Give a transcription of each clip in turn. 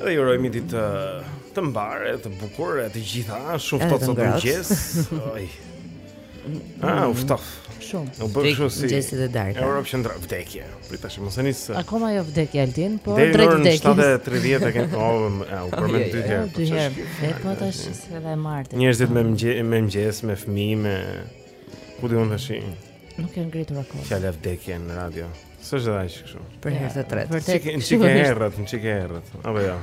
Dhe ju urojmë ditë të, të mbarë, të bukur, të gjitha, shumë ftohtë sot në mëngjes. Oj. Ah, u ftof. Shumë. U bë kështu si. Mëngjesi dhe darka. Euro që ndra vdekje. Prit tash mos e nis. Akoma jo vdekje Altin, po drejt vdekjes. Deri në 7:30 e kanë oh, u përmend dy herë. Dy herë. E po tash edhe e martë. Njerëzit me mëngjes, me mëngjes, me fëmijë, me ku diun tash. Nuk janë ngritur akoma. Fjala vdekje në radio. S'është edhe aq kështu. Për herë të tretë. Vërtet. Çike, çike herët, çike herët. Apo jo.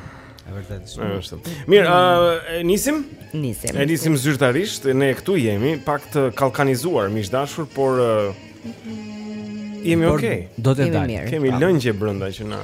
E vërtet. Është. Mirë, ë nisim? Nisim. E nisim zyrtarisht. Ne këtu jemi, pak të kallkanizuar, miq të dashur, por jemi okay. Do të dalim. Kemi lëngje brenda që na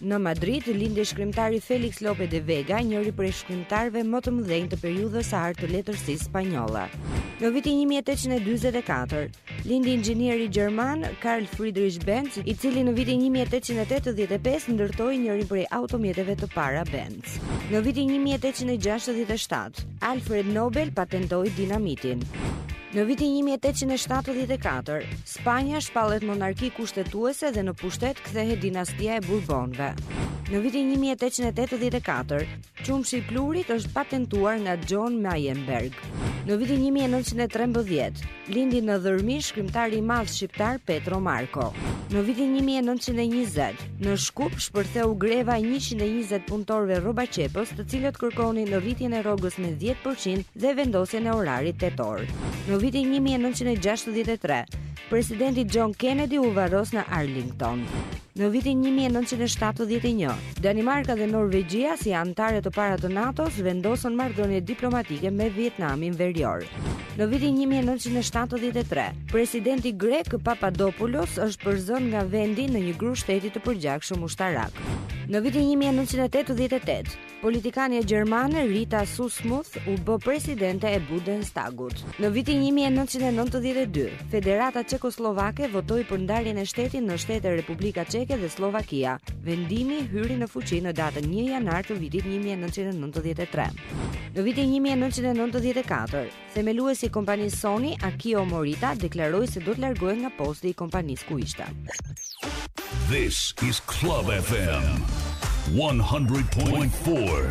Në Madrid lindi shkrimtari Felix Lope de Vega, njëri prej shkrimtarëve më të mëdhenj të periudhës së artë të letërsisë spanjolle. Në vitin 1844 lindi inxhinieri gjerman Carl Friedrich Benz, i cili në vitin 1885 ndërtoi njërin prej automjeteve të para Benz. Në vitin 1867 Alfred Nobel patentoi dinamitin. Në vitin 1874 Spanja shpallet monarki kushtetuese dhe në pushtet kthehet dinastia e Burbonëve. Në vitin 1884, qumështi i pluhurit është patentuar nga John Meyenberg. Në vitin 1913, lindi në Dhërmi shkrimtari i madh shqiptar Petro Marko. Në vitin 1920, në Shkup shpërtheu greva e 120 punëtorëve rrobaqepës, të cilët kërkonin rritjen e rrogës me 10% dhe vendosjen e orarit tetë orë. Në vitin një mijë e nëntëqind e gjashtëdhjetë e tre, presidenti John Kennedy u varros në Arlington. Në vitin një mijë e nëntëqind e shtatëdhjetë e një, Danimarka dhe Norvegjia si anëtare të para të NATO-s vendosën marrëdhënie diplomatike me Vietnamin Verior. Në vitin një mijë e nëntëqind e shtatëdhjetë e tre, presidenti grek Papadopoulos është përzënë nga vendi në një grusht shteti të përgjakshëm ushtarak. Në vitin një mijë e nëntëqind e tetëdhjetë e tetë, Politikanja gjermane Rita Süssmuth u bë presidente e Bundestagut. Në vitin 1992, Federata Çekosllovake votoi për ndarjen e shtetit në shtetet Republika Çeke dhe Sllovakia. Vendimi hyri në fuqi në datën 1 janar të vitit 1993. Në vitin 1994, Themeluesi i kompanisë Sony, Akio Morita, deklaroi se do të largohej nga posti i kompanisë ku ishte. This is Club FM 100.4.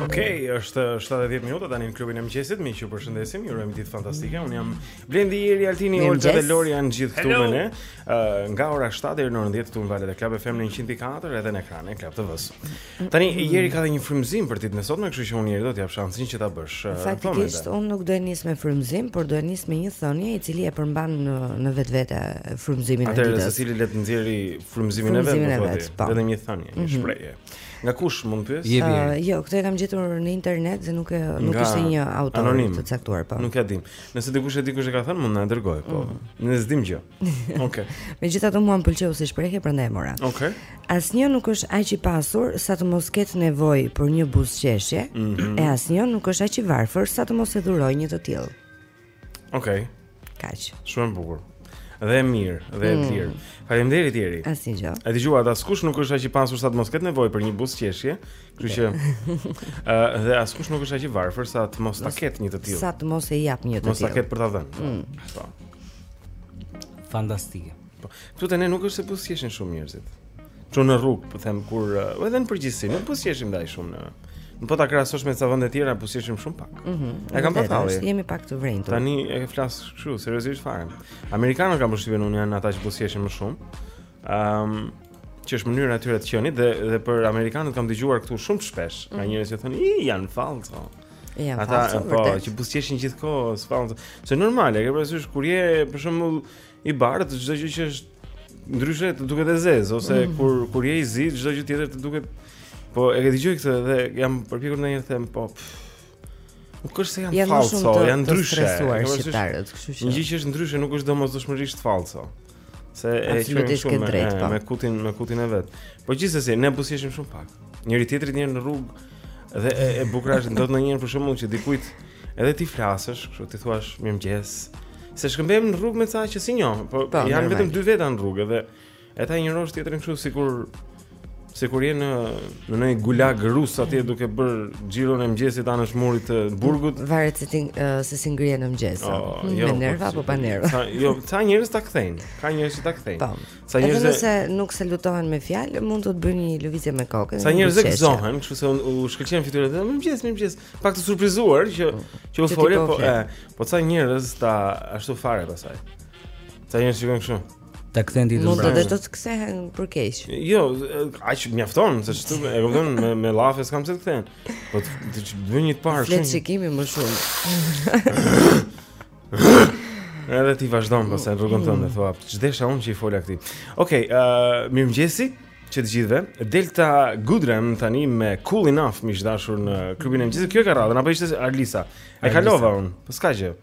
Okej, është 7 e 10 minuta tani në klubin e mëngjesit. Miq, ju përshëndesim. Ju urojmë ditë fantastike. Unë jam Blendi, Eri, Altini, Olga dhe Lori janë gjithë këtu me ne. Ë nga ora 7 deri në orën 10 këtu në valët e Club FM në 100.4 edhe në ekranin e Club TV-s. Tani mm. Jeri ka dhe një frymëzim për ditën e sotme, kështu që unë Jeri do të jap shansin që ta bësh. Eh, Faktikisht unë nuk do të nis me frymëzim, por do të nis me një thënie i cili e përmban në, në vetvete frymëzimin e ditës. Atëherë secili le të nxjerrë frymëzimin e vet, po vet, po. vetëm një thënie, një mhm. shprehje. Nga kush mund të pyes? Uh, jo, këtë e kam gjetur në internet dhe nuk e nuk nga ishte një autor anonim. të caktuar, po. Nuk e di. Nëse dikush e di kush e ka thënë, mund na e dërgojë, po. Mm. Ne s'dim gjë. Okej. Megjithatë mua më pëlqeu si shprehje prandaj e mora. Okej. Asnjë nuk është aq i pasur sa të mos ketë nevojë për një buzëqeshje, Mhm. e asnjë nuk është aq i varfër sa të mos e dhurojë një të tillë. Okej. Kaq. Shumë e bukur. Dhe e mirë, dhe e Mm. lirë. Faleminderit Jeri. Asnjë gjë. E dëgjova, askush nuk është aq i pasur sa të mos ketë nevojë për një buzëqeshje, Kështu që ë dhe askush nuk është aq i varfër sa të mos ta ketë një të tillë. Sa të mos e jap një të tillë. Mos ta ketë për ta dhënë. Po. Mm. Po. Fantastike. Po. Këtu te ne nuk është se buzëqeshin shumë njerëzit. Jo në rrugë, po them kur edhe në përgjithësi nuk buzëqeshim ne shumë ne. Ne po ta krahasosh me ca vende tjera, buzëqeshim shumë pak. Ëh. Mm e kam pasur tallje. Jemi pak të vrenjtur. Tani e flas kështu, seriozisht fare. Amerikanët kam përshtypjen unë janë ata që buzëqeshin më shumë. Ëm, ehm, um, që është mënyra e tyre e të qenit dhe dhe për amerikanët kam dëgjuar këtu shumë shpesh, mm. ka njerëz që thonë, "Ja janë fallco." Janë Ata, fallco. Ata po, që buzëqeshin gjithë kohën fallco. Se normale, ke parasysh kur je për shembull i bardhë, çdo gjë që është ndryshe të duket e zezë ose mm -hmm. kur kur je i zi, çdo gjë tjetër të duket po e ke dëgjuar këtë dhe jam përpjekur ndonjëherë të them po. Pff, Nuk është se janë ja, falso, janë ndryshe. Janë ndryshe, kështu që. Një gjë që është ndryshe nuk është domosdoshmërisht falso. Se e qenë shumë me, po. me kutin, me kutin e vet. Po gjithsesi, ne buzëqeshim shumë pak. Njëri tjetrit njëherë në rrugë dhe e, e bukur është ndodh ndonjëherë për shembull që dikujt edhe t'i flasësh, kështu t'i thuash mirëmëngjes. Se shkëmbehemi në rrugë me ca që s'i njoh, po, po jemi vetëm dy veta në rrugë dhe e ta injorosh tjetrin kështu sikur Sikur je në në një gulag rus atje mm. duke bërë xhiron e mëngjesit anësh murit të burgut, varet se ti uh, se si ngrihen në mëngjes. Oh, mm, jo, me nerva apo pa nerva. Ca jo, ca njerëz ta kthejnë. Ka njerëz që ta kthejnë. Po. Ca njerëz që se nuk salutohen me fjalë, mund të bëjnë një lëvizje me kokën. Ca njerëz që gëzohen, kështu se u shkëlqen fytyra dhe mëngjes, mëngjes, pak të surprizuar që që u fole, po e, po ca njerëz ta ashtu fare pastaj. Ca njerëz shikojnë kështu. Ta kthen ditën mbrapa. Mund të të kthehen për keq. Jo, aq mjafton se kshtu e kupton me me llafe s'ka pse të kthen. Po të bën një të parë. Flet shikimi më shumë. Edhe ti vazhdon pastaj rrugën tënde thua. Ç'desha unë që i fola këtij. Okej, ë mirëmëngjesi që të gjithëve. Delta Goodrem tani me Cool Enough miq dashur në klubin e mëngjesit. Kjo ka radhën apo ishte Arlisa? E kalova unë, po s'ka gjë.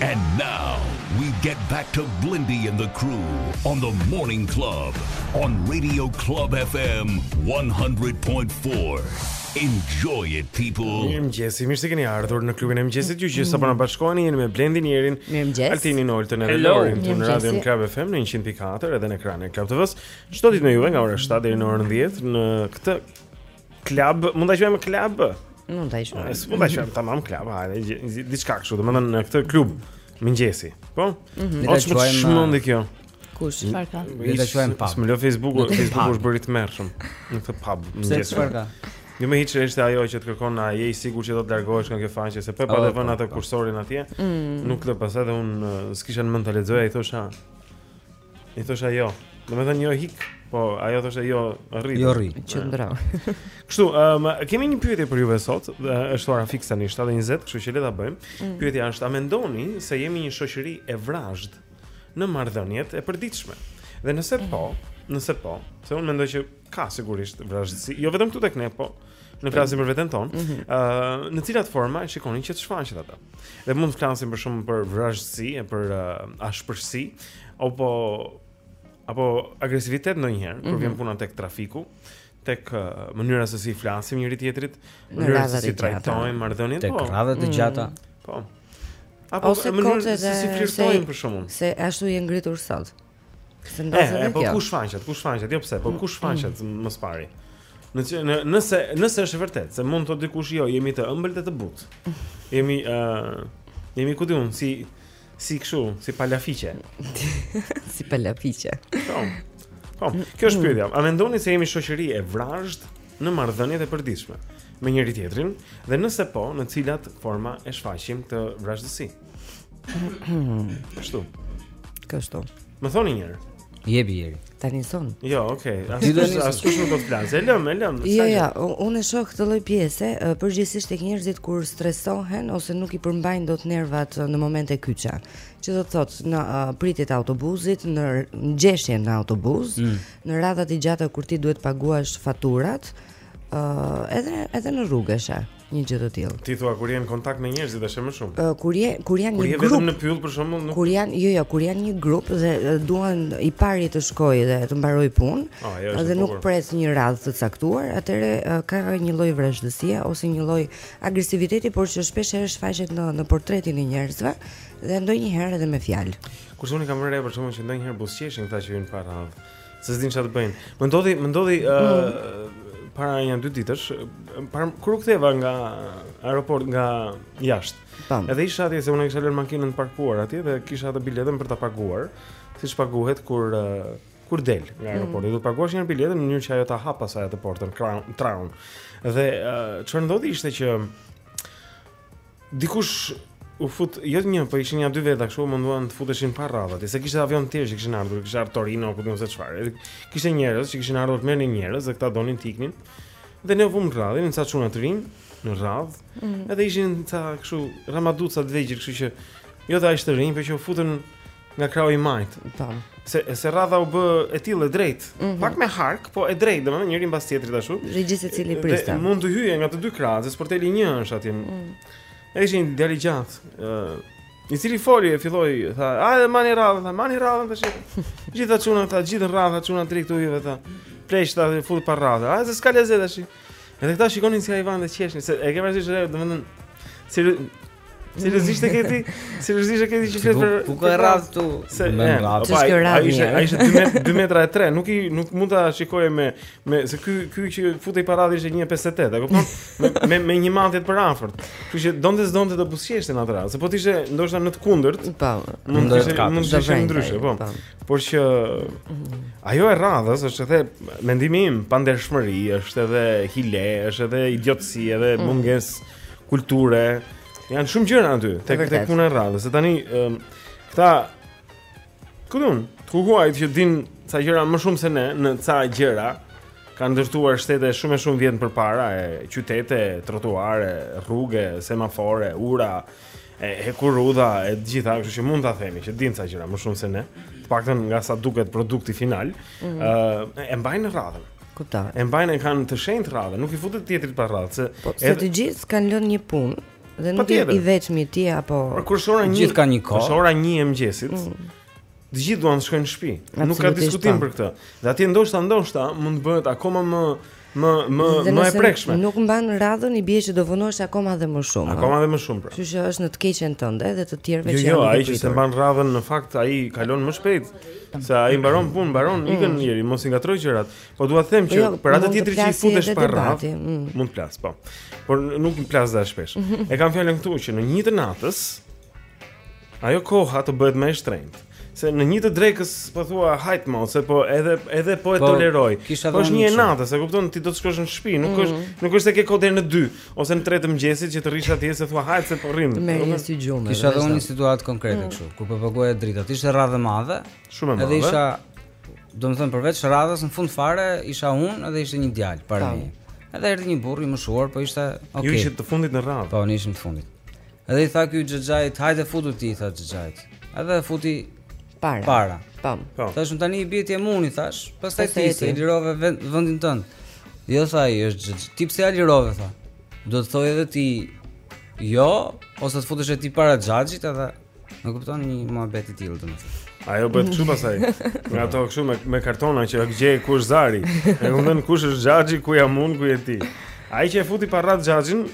And now we get back to Blendi and the crew on the Morning Club on Radio Club FM 100.4. Enjoy it people. Mirë mëngjes, mirë se keni ardhur në klubin e mëngjesit. Ju që sapo na bashkoheni jeni me Blendin, Jerin, Altinin, Oltën edhe Lorin në Radio Club FM në 100.4 edhe në ekranin e Club TV-s. Çdo ditë me juve nga ora 7 deri në orën 10 në këtë klub, mund ta quajmë klub? Mund ta quajmë. Mund ta quajmë tamam klub, hajde, diçka kështu, domethënë në këtë klub mëngjesi. Po? Mm -hmm. Le ta quajmë kjo. Kush çfarë ka? Le ta quajmë pub. S'më lë Facebooku, Facebooku është bërë i tmerrshëm në këtë pub. Pse çfarë ka? Jo më hiç është ajo që të kërkon a je i sigurt që do të largohesh nga kjo faqe se po pate vënë atë kursorin atje. Mm. Nuk të lë pastaj dhe unë s'kisha mend ta lexoja i thosha I thosha jo. Domethënë jo hik, po ajo thoshte jo rri. Jo rri. Qëndro. Kështu, um, kemi një pyetje për juve sot, është ora fiks tani 7:20, kështu që le ta bëjmë. Mm. Pyetja është, a mendoni se jemi një shoqëri e vrazhdë në marrëdhëniet e përditshme? Dhe nëse po, nëse po, se unë mendoj që Ka sigurisht vrazhdësi, jo vetëm këtu tek ne, po ne flasim për veten tonë. Ëh, mm -hmm. uh, në cilat forma e shikoni që të shfaqet ajo? Dhe mund të flasim për shembull për vrazhdësi e për uh, ashpërsi apo apo agresivitet ndonjëherë mm -hmm. kur mhm. vjen puna tek trafiku tek uh, mënyra se si flasim njëri-tjetrit, mënyra se si trajtojmë marrëdhënien, tek po. radhët e mhm. gjata. Po. Apo ose mënyra se si flirtojmë për shkakun. Se ashtu je ngritur sot. Ëh. Ose ndonjë gjë. Po ku shfaqet? Ku shfaqet? Jo pse, po mm, ku mm. shfaqet më së pari? Nëse në, nëse nëse është e vërtetë, se mund të thotë dikush jo, jemi të ëmbël dhe të butë. Jemi ë uh, jemi ku di unë si si kështu, si palafiqe. si palafiqe. Po. Po, kjo është mm. pyetja. A mendoni se jemi shoqëri e vrazhdë në marrëdhëniet e përditshme me njëri-tjetrin dhe nëse po, në cilat forma e shfaqim këtë vrazhdësi? Kështu. Kështu. Më thoni një herë. Jepi Jeri. Tani son. Jo, okay. Askush nuk do të flasë. E lëmë, e lëmë. Jo, jo, unë e shoh këtë lloj pjese, përgjithësisht tek njerëzit kur stresohen ose nuk i përmbajnë dot nervat në momente kyçe. Që do të thotë në uh, pritjet e autobusit, në ngjeshjen në autobus, mm. në radhat e gjata kur ti duhet të paguash faturat, uh, edhe edhe në rrugë she. një gjë të tillë. Ti thua kur janë në kontakt me njerëzit është më shumë. Uh, kur je kur janë një grup. Kur je vetëm në pyll për shembull, nuk kur janë, jo jo, kur janë një grup dhe duan i pari të shkojë dhe të mbarojë punë, oh, ja, dhe nuk presin një radhë të caktuar, atëherë uh, ka një lloj vrazhdësie ose një lloj agresiviteti, por që shpeshherë shfaqet në në portretin e njerëzve dhe ndonjëherë edhe me fjalë. Kurse unë kam vënë re për shembull që ndonjëherë buzëqeshin këta që hyjnë para. Se s'din çfarë të bëjnë. Më ndodhi, më ndodhi ë uh, mm. para nja dy ditësh, para kur u ktheva nga aeroporti nga jashtë. Tam. Edhe isha atje se unë kisha lënë makinën të parkuar atje dhe kisha atë biletën për ta paguar, siç paguhet kur uh, kur del nga mm. aeroporti. Mm. Duhet të paguash një biletën në mënyrë që ajo ta hap pastaj atë portën, traun. Dhe çfarë uh, ndodhi ishte që Dikush u fut jo një, po ishin ja dy veta kështu, u munduan të futeshin pa radhë aty. Se kishte avionë të tjerë që kishin ardhur, kishte ardhur Torino apo di unë se çfarë. Kishte njerëz që kishin ardhur të merrnin njerëz dhe këta donin të iknin. Dhe ne u vumë në radhë, ca çuna të rinj, në radhë. Mm. Edhe ishin ca kështu ramaduca të vegjël, kështu që jo të ishin të rinj, por që u futën Nga krahu i majtë. Po. Se se rradha u bë e tillë drejt. Mm -hmm. Pak me hark, po e drejtë, domethënë njëri mbas tjetrit ashtu. Dhe gjithë secili priste. Mund të hyje nga të dy krahët, se sporteli i një është aty. Mm. Ai ishte një djalë i gjatë. Ë, uh, i cili foli e filloi, tha, "A e mani rradhën, tha, mani rradhën tash." Gjithë këta çuna, tha, gjithë rradha çuna drejt u hyve tha. Pse je futur pa rradhë. A se s'ka lezet tash. Edhe këta shikonin si ai edhe qeshnin, se e ke parasysh, domethënë, si Si i lezetshëm ky, si i lezetshëm ky që flet për Ku ka rradh këtu? Se më rradh. Po ai ai ishte ai ishte 2 metra 2 metra e 3, nuk i nuk mund ta shikoje me me se ky ky që futej pa radhë ishte 1.58, e kupton? Me me me një matje të përafërt. Kështu që donte s'donte të buzëqeshte në atë radhë, se po të ishte ndoshta në të kundërt. Po. Mund të ishte mund të ishte ndryshe, po. po. Por që ajo e rradhës është edhe mendimi im, pandershmëri, është edhe hile, është edhe idiotësi, edhe mm. mungesë kulture, janë shumë gjëra aty, tek tek puna e rradhës. Se tani um, këta ku dun, të huajt që din ca gjëra më shumë se ne në ca gjëra kanë ndërtuar shtete shumë e shumë vjet përpara e qytete, trotuare, rrugë, semafore, ura, hekurudha e të gjitha, kështu që mund ta themi që din ca gjëra më shumë se ne, të paktën nga sa duket produkti final, ë mm -hmm. e mbajnë rradhën. Kuptoj. E mbajnë e kanë të shenjtë rradhën, nuk i futet tjetrit pa rradhë, se po, edhe... të gjithë kanë lënë një punë dhe nuk je veç ti apo Po kur është ora 1 gjithë kanë një kohë. Kur është ora 1 e mëngjesit. Mm -hmm. Të gjithë duan të shkojnë në shtëpi. Nuk ka diskutim po. për këtë. Dhe atje ndoshta ndoshta mund të bëhet akoma më më më më e prekshme. Nuk mban radhën i bie që do vonohesh akoma dhe më shumë. Akoma dhe më shumë pra. Kështu që është në të keqen tënde dhe të tjerëve jo, që jo, janë. Jo, ai që s'e mban radhën në fakt ai kalon më shpejt. Se ai mbaron punë, mbaron mm. ikën njeriu, mos i ngatërro gjërat. Po dua të them po që jo, për atë tjetër që i futesh pa radhë, mm. mund të plas, po. Por nuk i plas aq shpesh. E kam fjalën këtu që në një të natës Ajo koha të bëhet më e shtrenjtë. Se në një të drekës po thua hajt më ose po edhe edhe po e po, toleroj. Po është një natë, se kupton ti do të shkosh në shtëpi, nuk mm -hmm. është nuk është se ke kohë deri në 2 ose në 3 të mëngjesit që të rrish atje se thua hajt se po rrim. Më vjen si gjumë. Kisha dhe unë një situatë konkrete mm. kështu, mm -hmm. kur po paguaja dritat, ishte rradhë e madhe. Shumë e madhe. Edhe isha domethënë përveç radhës në fund fare isha unë edhe ishte një djalë para meje. Edhe erdhi një burrë i moshuar, po ishte okay. Ju ishit të fundit në radhë. Po, ne ishim të fundit. Edhe i tha ky xhaxhait, hajde futu ti, tha xhaxhait. Edhe e futi para. Para. Po. Po. Tash unë tani i bie ti je mbas meje thashë, pastaj ti se i lirove vendin tënd. Jo tha ai, është xhaxh. Ti pse ia lirove tha? Do të thojë edhe ti jo, ose të futesh ti para xhaxhit edhe. E kupton një muhabet i tillë domethënë. Ajo bëhet kështu pasaj. Nga ato kështu me me kartona që gjej ku është zari. E kupton ku është xhaxhi, ku jam unë, ku je ti. Ai që e futi pa radhë xhaxhin,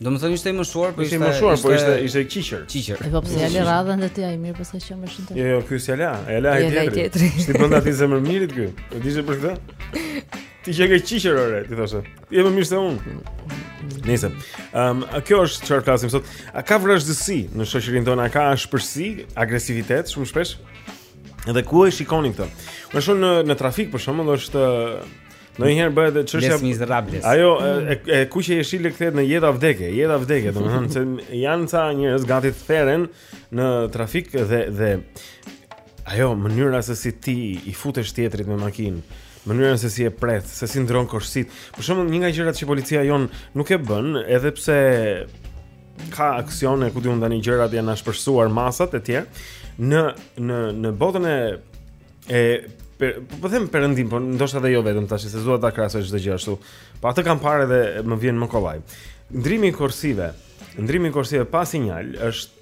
Domethënë ishte i moshuar, po ishte i moshuar, po ishte ishte qiqër. Qiqër. Po pse ia le radhën dhe ti ai mirë, pastaj që më shëntë. Jo, jo, ky s'ia la, ia la ai tjetri. Ti bën atë zemërmirin ky. Po dishë për këtë? Ti qenke qiqër ore, t'i thoshe. Je më mirë se unë. Nëse. Ehm, kjo është çfarë flasim sot? A ka vrazhdësi në shoqërinë tonë? A ka ashpërsi, agresivitet shumë shpesh? Edhe ku e shikoni këtë? Unë shoh në në trafik për shembull është Ndonjëherë bëhet dhe çështja Bles Ajo e, e, kuqe jeshile kthehet në jetë a vdekje Jetë a vdekje Domethënë se janë ca njerëz gati të theren Në trafik dhe, dhe Ajo mënyra se si ti I futesh tjetrit me makinë Mënyra se si e pret Se si ndërron korsitë Për shembull një nga gjërat që policia jonë Nuk e bën edhe pse Ka aksione ku di unë tani gjërat Janë ashpërsuar masat e tjera Në, në, në botën e E per, po, po them perëndim, por ndoshta edhe jo vetëm tash se s'dua ta krahasoj çdo gjë ashtu. Po atë kam parë edhe më vjen më kollaj. Ndërrimi i korsive, ndërrimi i korsive pa sinjal është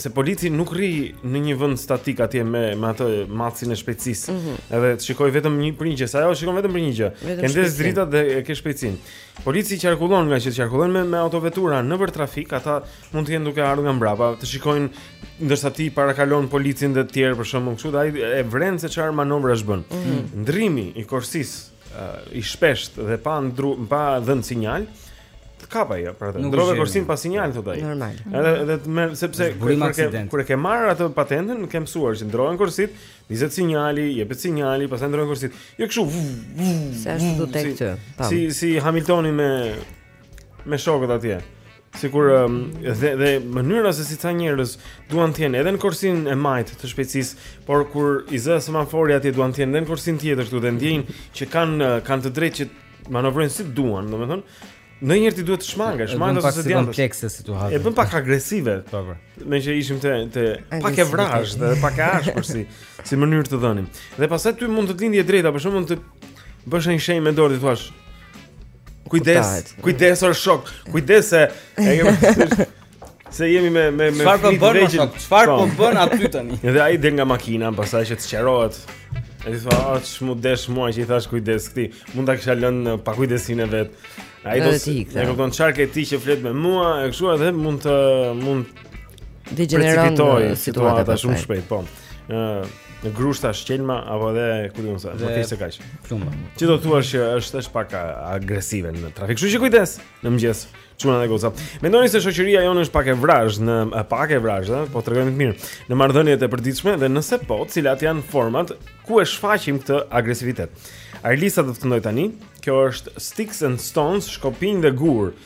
se polici nuk rri në një vend statik atje me me atë matësin e shpejtësisë. Mm -hmm. Edhe të shikojë vetëm një për një gjë, se ajo shikon vetëm për një gjë. Ke ndezur dritat dhe e ke shpejtësinë. Polici qarkullon ngaqë qarkullon me me autovetura nëpër trafik, ata Mund të jenë duke ardhur nga mbrapa, të shikojnë ndërsa ti parakalon policin dhe të tjerë për shkakun kështu, ai e vëren se çfarë manovrash bën. Mm -hmm. Ndërrimi i korsisë uh, i shpeshtë dhe pa ndru, pa dhënë sinjal, të kap ajo, pra atë, ndrove korsinë pa sinjal thotë ai. Normal. Edhe edhe të merr sepse kur ke kur e ke marrë atë patentën, ke mësuar që ndrohen korsitë, ndizet sinjali, jepet sinjali, pastaj ndrohen korsitë. Jo kështu. Sa është do tek ty? Si si Hamiltoni me me shokët atje. Sikur um, dhe dhe mënyra se si ca njerëz duan të jenë edhe në korsinë e majtë të shpejtësisë, por kur i zë semafori atje duan të jenë edhe në korsinë tjetër këtu dhe ndjejnë që kanë kanë të drejtë që manovrojnë si duan, domethënë. Në njëherë ti duhet të shmangesh, shmangesh se janë komplekse situata. E bën pak agresive. Po po. Me që ishim të të pak e vrazhdë dhe pak e ashpër si si mënyrë të dhënim. Dhe pastaj ty mund të lindë e drejta, për shembull të bësh një shenjë me dorë t'i thuash, Kujdes, kujdes or shok. Kujdes se se jemi me me me çfarë po bën aty? Çfarë po, po bën aty tani? Edhe ai del nga makina, pastaj që të sqarohet. Edhe thua, "Ah, ç'm'u desh mua që i thashë kujdes këtij. Mund ta kisha lënë pakujdesinë e vet." Ai do të ikë. E kupton çfarë ke ti që flet me mua, e kështu edhe mund të mund degjenerojë situata shumë shpejt, po. në grushta shkelma apo edhe ku di unë ça, më se kaq. Plumba. Ti do thua që është është pak agresive në trafik. Kështu që kujdes në mëngjes. Çuna dhe goca. Mendoni se shoqëria jonë është pak e vrazhdë në pak e vrazhdë, ëh, po tregohemi të mirë. Në marrëdhëniet e përditshme dhe nëse po, cilat janë format ku e shfaqim këtë agresivitet. Arlissa do të këndojë tani. Kjo është Sticks and Stones, Shkopinj dhe Gurë.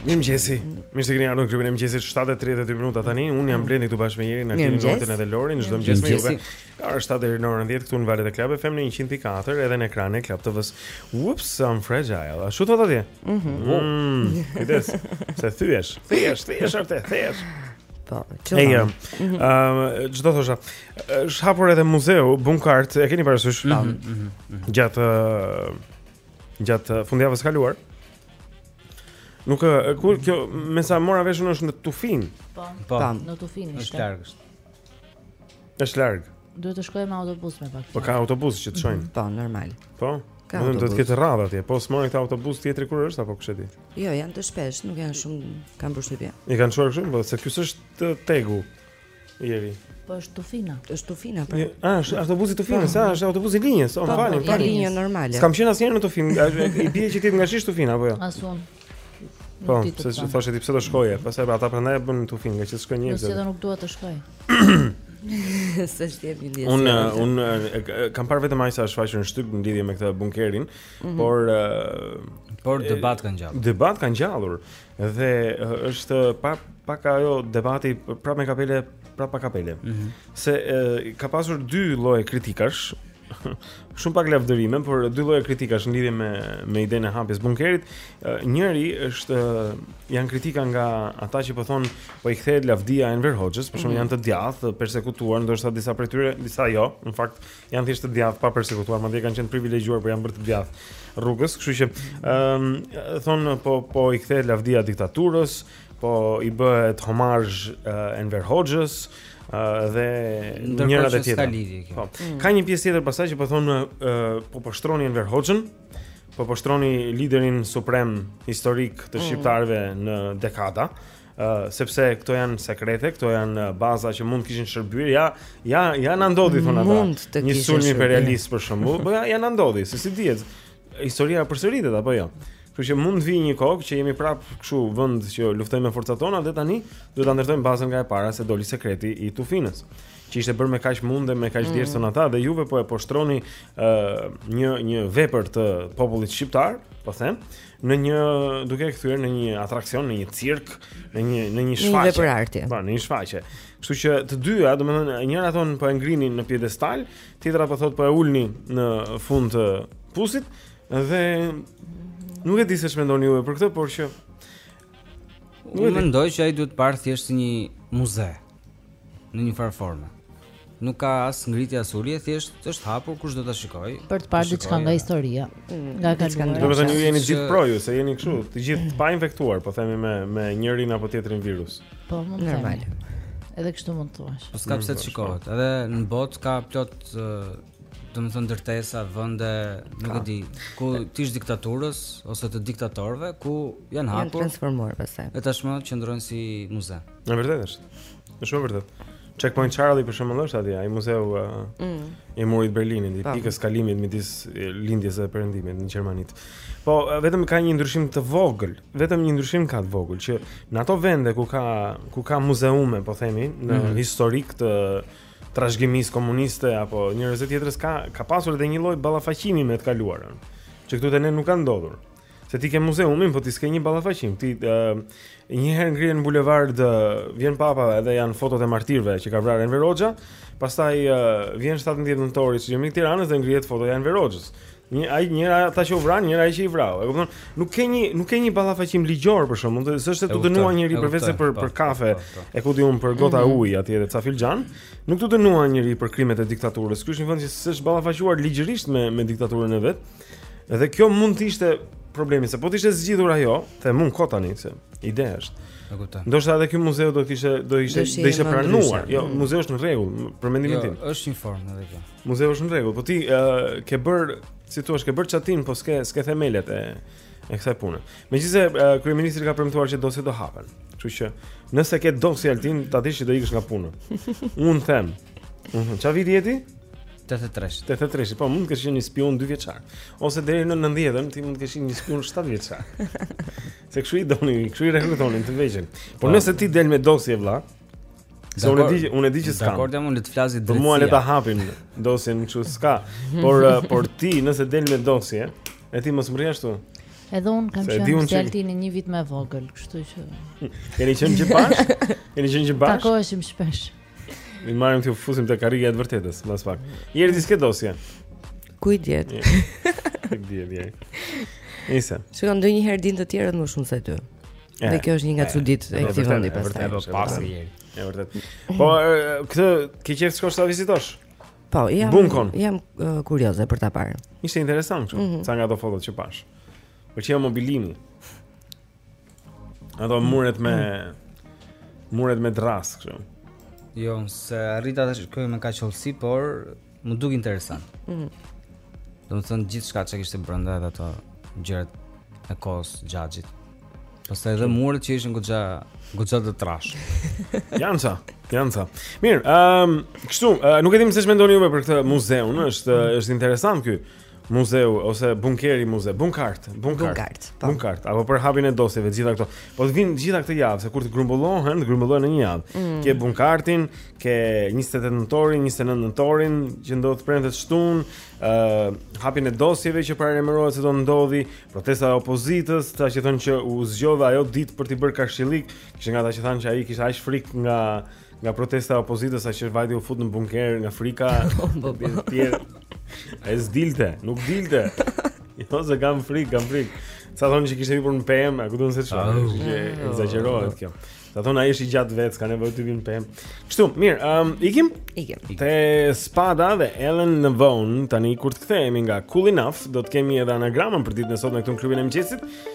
Mirëmëngjesi, mirë se keni ardhur në klubin e mëngjesit 7.32 minuta tani, unë jam Blendi këtu bashkë me Jerinën aktivin Morten edhe Lorin, në çdo mëngjes me juve nga shtata deri në orën 10 këtu në valët e Club FM në 100.4 edhe në ekranin e Club TV-së Whoops, I'm fragile, ashtu thotë atje? Mhm. Mm, kujdes, se thyesh, thyesh, thyesh atë, thyesh Po, që në jam Ç'do thosha, është hapur edhe muzeu, Bunk'Art, e keni parasysh mm -hmm, mm -hmm. Gjatë, gjatë fundjavës së kaluar Nuk e kur kjo me sa mora vesh unë është në Tufinë. Po. Po. Në Tufinë ishte. Është larg. Është larg. Duhet të shkojmë me autobus me pak. Po ka autobus që të çojnë. Mhm. Po, normal. Po. Mund të ketë radhë atje. Po s'more këtë autobus tjetri kur është apo kush e di? Jo, janë të shpeshtë, nuk janë shumë kam përshtypje. E kanë çuar kështu, po se ky s'është TEG-u. Jeri. Po është Tufina. Është Tufina, po. Ah, është autobusi i Tufinës, sa është autobusi i linjës. Po, falmni, po, falmni. Linja normale. S'kam qenë asnjëherë në Tufinë, i bie që ti nga ç'ish Tufina apo jo? As unë. Po, se ju thashë ti pse do shkoje? Pastaj ata prandaj e bënë në Tufinë, nga që s'ka njerëz. Nëse do nuk dua të shkoj. Sa shkep i ndjesë. Unë unë kam parë vetëm aq sa është shfaqur në shtyp në lidhje me këtë bunkerin, mhm. por por debat ka ngjallur. Debat ka ngjallur. Dhe është pa pak ajo debati prapë me kapelë, prapë pa kapelë. Mm -hmm. Se e, ka pasur dy lloje kritikash. Shumë pak lavdërime, por dy lloje kritikash në lidhje me me idenë e hapjes së bunkerit. Njëri është janë kritika nga ata që po thonë po i kthehet lavdia Enver Hoxhës, por shumë mm -hmm. janë të djathtë, të persekutuar ndoshta disa prej tyre, disa jo. Në fakt Janë thjesht të djathtë të pa persekutuar, madje kanë qenë të privilegjuar, por janë bërë të djathtë rrugës, kështu që ë um, thon po po i kthehet lavdia diktaturës, po i bëhet homazh uh, Enver Hoxhës uh, dhe njëra dhe tjetra. Po. Mm. Ka një pjesë tjetër pastaj që po thon uh, po poshtroni Enver Hoxhën, po poshtroni liderin suprem historik të mm. shqiptarëve në dekada Uh, sepse këto janë sekrete, këto janë baza që mund të kishin shërbyer. Ja, ja, ja na ndodhi thonë ata. Një sulm imperialist për shembull, po ja, ja na ndodhi, se si dihet. Historia përsëritet apo jo? Kështu që mund të vijë një kohë që jemi prapë kështu vend që luftojmë me forcat tona dhe tani duhet ta ndërtojmë bazën nga e para se doli sekreti i Tufinës që ishte bërë me kaq mund dhe me kaq djersë mm. ata dhe juve po e poshtroni uh, një një vepër të popullit shqiptar, po them, në një duke e kthyer në një atraksion, në një cirk, në një në një shfaqje. Po, në një shfaqje. Kështu që të dyja, domethënë njëra thon po e ngrini në piedestal, tjetra po thot po e ulni në fund të pusit dhe nuk e di se ç'mendoni ju për këtë, por që Unë mendoj që ai duhet parë thjesht si një muze në një farë forme. Nuk ka as ngritje as ulje, thjesht është hapur kush do ta shikojë. Për të parë diçka nga historia, mm, nga e kaluara. Domethënë ju jeni gjithë pro ju, se jeni kështu, të gjithë pa infektuar, po themi me me njërin apo tjetrin virus. Po, normal. Edhe kështu mund të thuash. Po s'ka pse të shikohet. Edhe në botë ka plot Domethënë ndërtesa, vende, nuk e di, të ish-diktaturës, ose të diktatorëve, ku janë hapur... Janë transformuar, pastaj. E tashmë qëndrojnë si muze. E vërtetë është, në shumë vende. Checkpoint Charlie për shembull është atje, ai muzeu uh, mm. i murit të Berlinit, i po. pikës së kalimit midis lindjes dhe perëndimit në Gjermani. Po vetëm ka një ndryshim të vogël, vetëm një ndryshim ka të vogël që në ato vende ku ka ku ka muzeume, po themi, në mm -hmm. historik të trashëgimisë komuniste apo njërës e tjetrës ka ka pasur edhe një lloj ballafaqimi me të kaluarën. Që këtu te ne nuk ka ndodhur. Se ti ke muzeumin, po ti s'ke një ballafaqim. Ti uh, një herë ngrihen në bulevard, uh, vjen Papa dhe janë fotot e martirëve që ka vrarë Enver Hoxha, pastaj uh, vjen 17 nëntori çlirimi i Tiranës dhe ngrihet fotoja e Enver Hoxhës. Një ai njëra ata që u vranë, njëra ai që i vrau. E kupton? Nuk ke një nuk ke një ballafaqim ligjor për shkakun, do të thotë s'është dënuar njeri për vetë për për kafe, e ku di unë për gota mhm. ujë atje dhe ca filxhan, nuk është dënuar njeri për krimet e diktaturës. Ky është një vend që s'është ballafaquar ligjërisht me me diktaturën e vet. Dhe kjo mund të ishte problemi se po të ishte zgjidhur ajo, the mund kot tani se ide është. E kuptoj. Ndoshta edhe ky muzeu do të ishte do ishte do ishte pranuar. Jo, muzeu është në rregull, për mendimin jo, tim. Jo, është një formë edhe kjo. Muzeu është në rregull, po ti uh, ke bër, si thua, ke bër çatinë, po s'ke s'ke themelet e e kësaj pune. Megjithëse uh, kryeministri ka premtuar që dosjet do hapen. Kështu që nëse ke dosje Altin, ta dish që do ikësh nga puna. Un them. Mhm. Çfarë viti jeti? 83. 83, po mund të kesh një spiun 2 vjeçar. Ose deri në 90-ën ti mund të kesh një spiun 7 vjeçar. Se kështu i doni, kështu i rekrutoni të vegjël. Por po. nëse ti del me dosje vëlla, Se unë e di, unë e di që s'ka. Dakor, jam unë le të flasim drejt. Po mua le ta hapin dosjen kështu s'ka. Por eh, por ti nëse del me dosje, e ti mos rri ashtu. Edhe un kam qenë në Selti në një vit më vogël, kështu që. Keni qenë gjithë bashkë? Keni qenë gjithë bashkë? Takoheshim shpesh. Mi marrim të ju fusim te karriga e vërtetës, më spak. Jeri di s'ke dosje. Ku i dihet? Ku i dihet? Nisa. Shikon ndonjëherë din të tjerët më shumë se ty. Dhe kjo është një nga çuditë e këtij vendi pastaj. Po pas një herë. Është vërtet. Po këtë ke qejf të shkosh ta vizitosh? Po, jam bunkerin. jam uh, kurioze për ta parë. Ishte interesant kjo. Mm -hmm. Sa nga ato fotot që pashë. Pëlqeu mobilimi. Ato muret me mm. muret me dërrasë kështu. Jo, s'e arrita të shikoj me kaq hollësi, por M'u duk interesant. Ëh. Mm. Domethënë gjithçka që kishte brenda edhe ato gjërat e kohës xhaxhit. Pastaj edhe muret që ishin goxha goxha të trashë. Janë sa, janë sa. Mirë, ehm, um, kështu, uh, nuk e di më se ç'mendoni juve për këtë muzeun, është është interesant ky. Muzeu ose bunkeri muze, bunkart, bunkart, po. bunkart, apo për hapjen e dosjeve, gjitha këto. Po të vinë gjitha këtë javë, se kur të grumbullohen, të grumbullohen në një javë. Mm. Ke bunkartin, ke 28 nëntorin, 29 nëntorin, që ndodh të premte të shtunë, uh, hapjen e dosjeve që paralajmërohet se do ndodhë, protesta e opozitës, ca që thonë që u zgjodh ajo ditë për t'i bërë karshillëk, kishte nga ata që thonë që ai kishte aq frikë nga... Nga protesta e opozitës saqë vajti u fut në bunker nga frika e tjera. Ai s'dilte, nuk dilte. Jo, se kam frikë, kam frikë. Ca thonë që kishte hipur në pemë, a kupton se çfarë? Oh. Që ekzagjerohet kjo. Ca thonë ai është i gjatë vetë, s'ka nevojë të hipë në pemë. Kështu, mirë, ëm um, ikim? Ikim. Te Spada dhe Elen Levon, tani kur të kthehemi nga Cool Enough, do të kemi edhe anagramën për ditën e sotme këtu në klubin e mëngjesit.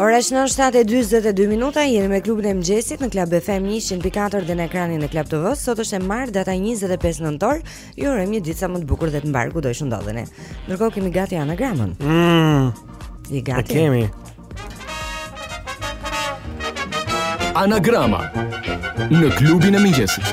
Ora shënon 7 e 42 minuta, jeni me klubin e mëngjesit në Club FM 100.4 dhe në ekranin e Club TV. Sot është e martë, data 25 nëntor. Ju urojmë një ditë sa më të bukur dhe të mbarë kudo që ndodheni. Ndërkohë kemi gati anagramën. Mm. E gati. E kemi. Anagrama në klubin e mëngjesit.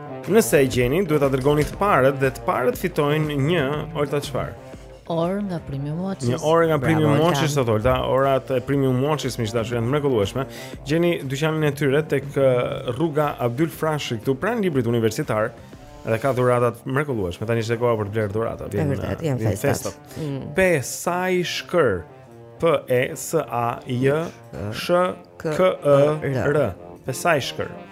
Nëse e gjeni, duhet ta dërgoni të parët dhe të parët fitojnë një Olta çfarë? Orë nga Premium Watches. Një orë nga Premium Watches sot Olta, orat e Premium Watches miq të dashur janë të mrekullueshme. Gjeni dyqanin e tyre tek rruga Abdyl Frashëri këtu pranë librit universitar. Dhe ka dhurata të mrekullueshme. Tani është koha për të blerë dhuratat. Është vërtet, janë festat. Mm. Pesaj shkër. P E S A J S H K E R Pesajshkër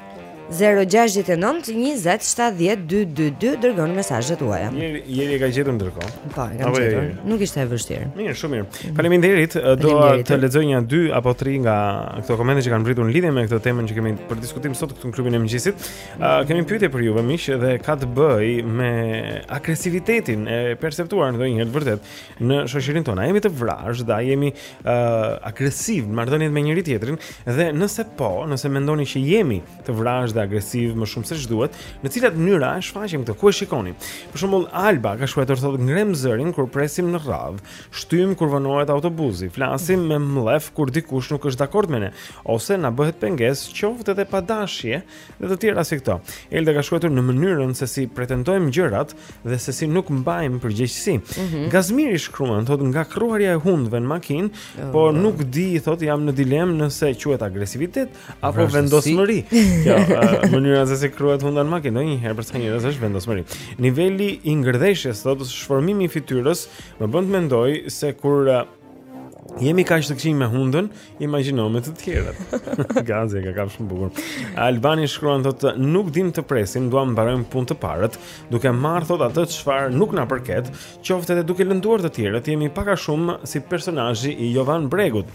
0-6-9-20-70-222 Dërgoni mesazhet tuaja Jeri, jeri e ka gjetur ndërkohë Po, e ka gjetur Nuk ishte e vështirë Mirë, shumë mirë mm. Faleminderit Do të lexoj nja dy apo tri nga Këto komente që kanë mbërritur në lidhje me këtë temën Që kemi për diskutim sot këtë në klubin e mëngjesit mm. uh, Kemi pyetje për juve miq Dhe ka të bëjë me agresivitetin E perceptuar ndonjëherë të vërtetë në shoqërinë tonë. Jemi të vrazhdë, a jemi uh, agresivë në marrëdhëniet me njëri-tjetrin dhe nëse po, nëse mendoni që jemi të vrazhdë dhe agresivë më shumë se ç'duhet, në cilat mënyra e shfaqim këtë? Ku e shikoni? Për shembull, Alba ka shkruar thotë ngremë zërin kur presim në radhë, shtyjmë kur vonohet autobusi, flasim me mllef kur dikush nuk është dakord me ne, ose na bëhet pengesë qoftë edhe pa dashje. Dhe të tjera si këto. Elda ka shkruar në mënyrën se si pretendojmë gjërat dhe se si nuk mbajmë përgjegjësi. Mm -hmm. Gazmiri shkruan, thotë nga kruarja e hundëve në makinë, oh. po nuk di, thotë jam në dilemë nëse quhet agresivitet apo vendosmëri. Kjo uh, mënyra se si kruhet hunda në makinë, ndonjëherë për ca njerëz është vendosmëri. Niveli i ngërdheshjes, thotë shformimi i fytyrës, më bën të mendoj se kur uh, Jemi kaq të këqij me hundën, imagjino me të tjerët. Gazi e ka kap shumë bukur. Albani shkruan thotë, "Nuk dimë të presim, duam të mbarojmë punë të parët, duke marrë thotë atë çfarë nuk na përket, qoftë edhe duke lënduar të tjerët, jemi pak a shumë si personazhi i Jovan Bregut."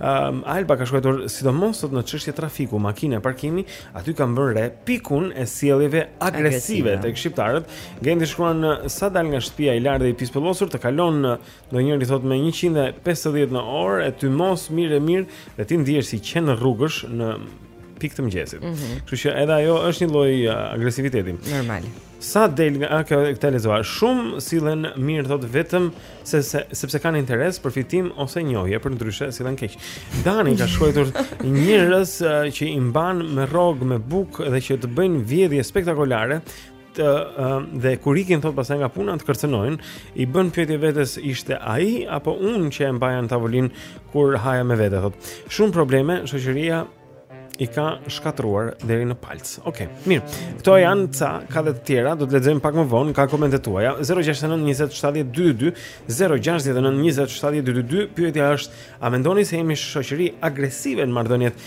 Um, Alba ka shkruar, "Sidomos thotë në çështje trafiku, makina e parkimi, aty kam vënë re pikun e sjelljeve agresive, agresive. tek shqiptarët." Gendi shkruan, "Sa dal nga shtëpia i larë dhe i pispëllosur, të kalon Ndonjëri thotë me 150 në orë e tymos mirë e mirë dhe ti ndihesh si qen rrugësh në pikë të mëngjesit. Mm -hmm. Kështu që edhe ajo është një lloj uh, agresiviteti. Normal. Sa del nga kjo këtë lexova, shumë sillen mirë thotë vetëm se, se sepse kanë interes përfitim ose njohje, përndryshe sillen keq. Dani ka shkruar njerëz uh, që i mban me rrogë me bukë dhe që të bëjnë vjedhje spektakulare, të dhe kur ikin thotë pastaj nga puna të kërcënojnë, i bën pyetje vetes ishte ai apo unë që e mbaja në tavolinë kur haja me vete thotë. Shumë probleme shoqëria i ka shkatërruar deri në palcë. Okej, okay, mirë. Këto janë ca ka dhe të tjera, do të lexojmë pak më vonë nga komentet tuaja. 069 20 70 222 069 20 70 222 pyetja është a mendoni se jemi shoqëri agresive në marrëdhëniet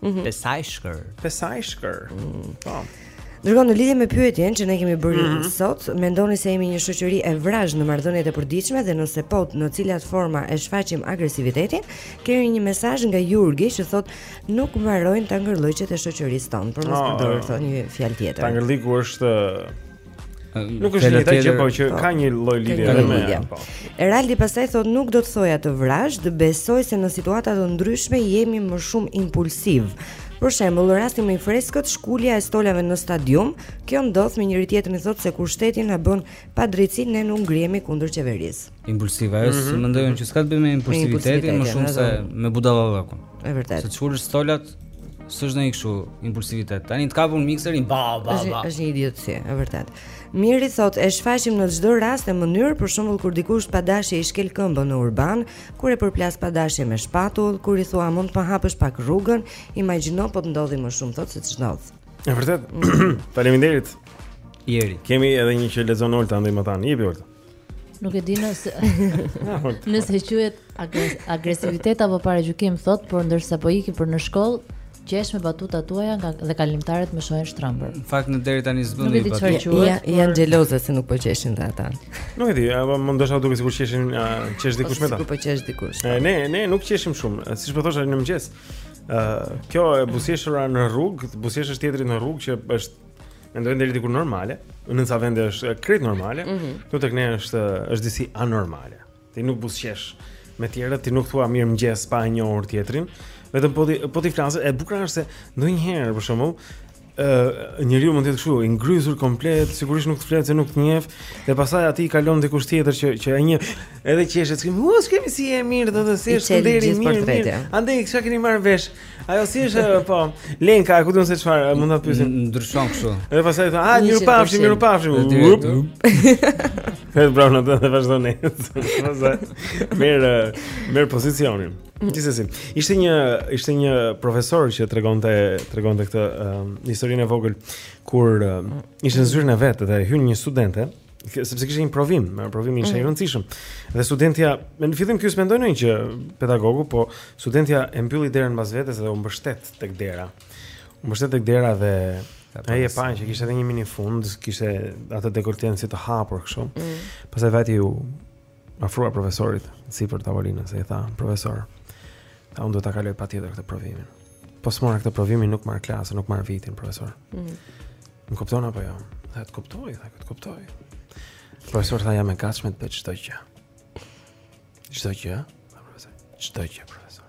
Mhm. Pesajshkër. Pesajshkër. Mm. Po. Ndërkohë në lidhje me pyetjen që ne kemi bërë mm -hmm. sot, mendoni se jemi një shoqëri e vrazhdë në marrëdhëniet e përditshme dhe nëse po, në cilat forma e shfaqim agresivitetin? Kemi një mesazh nga Jurgi që thotë nuk mbarojnë tangërllëqet e shoqërisë tonë, por mos oh, ah, përdor thonë një fjalë tjetër. Tangërllëku është Nuk është një gjë po që ka një lloj lidhje me media. Po. Eraldi pastaj thot nuk do të thoja të vrazhdë, besoj se në situata të ndryshme jemi më shumë impulsiv. Për shembull, rasti më i freskët, shkulja e stolave në stadium, kjo ndodh me njëri-tjetrin thot se kur shteti na bën padrejtësi ne nuk ngrihemi kundër qeverisë. Impulsiva, ajo mm -hmm. mendoj unë mhm. që s'ka të bëjë me impulsivitetin, më shumë se me budallallëkun. Është vërtet. Se shkulësh stolat, s'është ndonjë kështu impulsivitet. Tani të kapun mikserin, ba ba ba. Është një idiotësi, është vërtet. Miri thot, e shfaqim në çdo rast e mënyrë, për shembull kur dikush pa dashje i shkel këmbën në urban, kur e përplas pa dashje me shpatull, kur i thua mund të hapësh pak rrugën, imagjino po të ndodhë më shumë thot se ç'ndodh. Në vërtet. Mm. Faleminderit. Jeri. Kemi edhe një që e lexon Olta për ne tani. Jepi Olta. Nuk e di nëse nëse quhet agresivitet apo paragjykim thot, por ndërsa po iki për në shkollë, qesh me batutat tuaja dhe kalimtarët më shohin shtrëmbër. Në fakt ne deri tani s'bëmë një batutë. Nuk e di janë xheloze se nuk po qeshin dhe ata. Nuk e di, apo më ndoshta duket sikur qeshin qesh dikush me ta. Sikur po qesh dikush. Po. Ne ne nuk qeshim shumë, siç po thosha në mëngjes. Ë kjo e buzëqeshura në rrugë, buzëqeshësh tjetrit në rrugë që është Mendoj deri diku normale, në ca vende është krejt normale, mm -hmm. këtu tek ne është është disi anormale. Ti nuk buzëqesh me tjerët, ti nuk thua mirëmëngjes pa e njohur tjetrin, vetëm po t'i po t'i flasë, e bukur është se ndonjëherë për shembull, ë njeriu mund të jetë kështu i ngrysur komplet, sigurisht nuk të flet se nuk të njeh, dhe pastaj aty kalon dikush tjetër që që e njeh, edhe qeshet, "Ua, ç'kemi si je mirë, do të thësh, "Ku deri mirë." Andaj çka keni marrë vesh? Ajo si është po Lenka, ku do të thotë çfarë? Mund ta pyesim. Ndryshon kështu. Edhe pastaj thonë, "Ah, mirupafshim, mirupafshim." Edhe prapë në atë dhe vazhdon e Mirë, mirë pozicionin Gjithsesi, ishte një, ishte një profesor që tregonte, tregonte këtë um, historinë e vogël Kur um, ishte në zyrën e vet dhe hyn një studente sepse kishte një provim, provimi ishte mm. i rëndësishëm. Dhe studentja, në fillim ky s'mendoi ndonjë gjë pedagogu, po studentja e mbylli derën pas vetes dhe u mbështet tek dera. U mbështet tek dera dhe ai e pa që kishte edhe një minifund, kishte atë dekoltenë si të hapur kështu. Mm. Pastaj vajti u Afrua profesorit, sipër tavolinës, e i tha, profesor, tha unë do ta kaloj patjetër këtë provimin. Po s'e mora këtë provimin nuk marr klasë, nuk marr vitin, profesor. Mm. Më kupton apo jo? Tha, të kuptoj, tha, të kuptoj. Profesor, tha, jam e gatshme të bëj çdo gjë. Çdo gjë? Çdo gjë, profesor.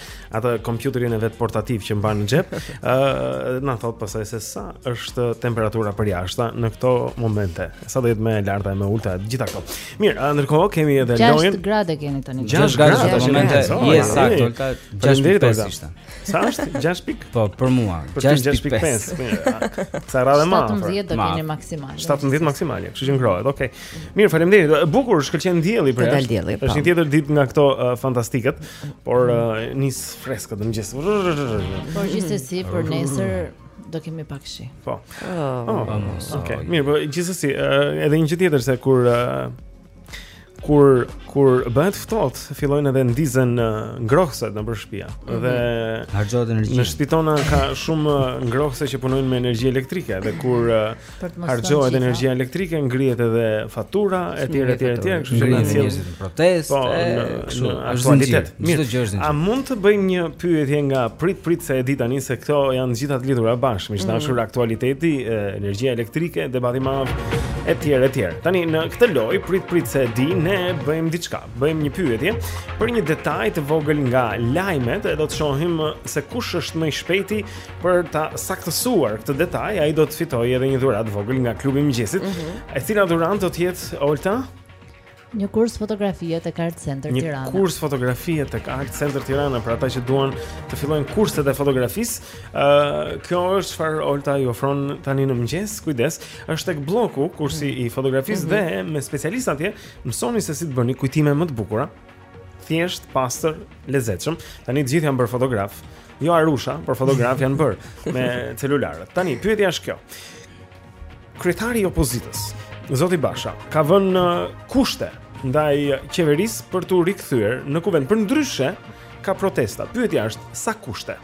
atë kompjuterin e vet portativ që mban në xhep, ë uh, na thot pastaj se sa është temperatura përjashtë në këto momente. Sa do jetë më e larta e më ulta gjitha këto. Mirë, uh, ndërkohë kemi edhe lojën. 6 gradë keni tani. 6 gradë në momente. Je saktë, Olta. Faleminderit. Sa është? 6 pikë. Po, për mua. 6.5. Sa radhë më. 17 do keni maksimale. 17 maksimale, kështu që ngrohet. Okej. Mirë, faleminderit. Bukur shkëlqen dielli përjashtë. Dielli, po. Është një tjetër ditë nga këto uh, fantastiket, por uh, nis freskët në mëngjes. Por gjithsesi për nesër do kemi pak shi. Po. Oh, oh, vamos. Okej. Okay. Mirë, po gjithsesi, uh, edhe një gjë tjetër se kur uh, kur kur bëhet ftohtë, fillojnë edhe ndizen uh, ngrohëse nëpër shtëpi. Mm -hmm. Dhe harxhohet energji. Në shtëpitë tona ka shumë ngrohëse që punojnë me energji elektrike dhe kur uh, harxhohet energjia elektrike, ngrihet edhe fatura etj etj etj, kështu që na sjell protestë, po, kështu aktualitet. Çdo gjë është. A mund të bëjmë një pyetje nga prit prit se e di tani se këto janë të gjitha të lidhura bashkë, miq të dashur mm. aktualiteti, energjia elektrike, debati madh etj etj. Tani në këtë lojë prit prit se e di ne bëjmë diçka, bëjmë një pyetje për një detaj të vogël nga lajmet, do të shohim se kush është më i shpejti për ta saktësuar këtë detaj, ai do të fitojë edhe një dhuratë të vogël nga klubi i mëngjesit. Mm -hmm. E cila dhuratë do të jetë Olta? Një kurs fotografie tek Art Center Tirana. Një kurs fotografie tek Art Center Tirana për ata që duan të fillojnë kurset e fotografisë. Ë, uh, kjo është çfarë Olta ju ofron tani në mëngjes. Kujdes, është tek blloku kursi mm -hmm. i fotografisë mm -hmm. dhe me specialistët atje mësoni se si të bëni kujtime më të bukura. Thjesht, pastër, lezetshëm. Tani të gjithë janë bërë fotografë. Jo arusha, por fotografë janë bërë me celularët. Tani pyetja është kjo. Kryetari i opozitës, Zoti Basha, ka vënë uh, kushte ndaj qeverisë për t'u rikthyer në kuvend. Përndryshe ka protesta. Pyetja është sa kushte?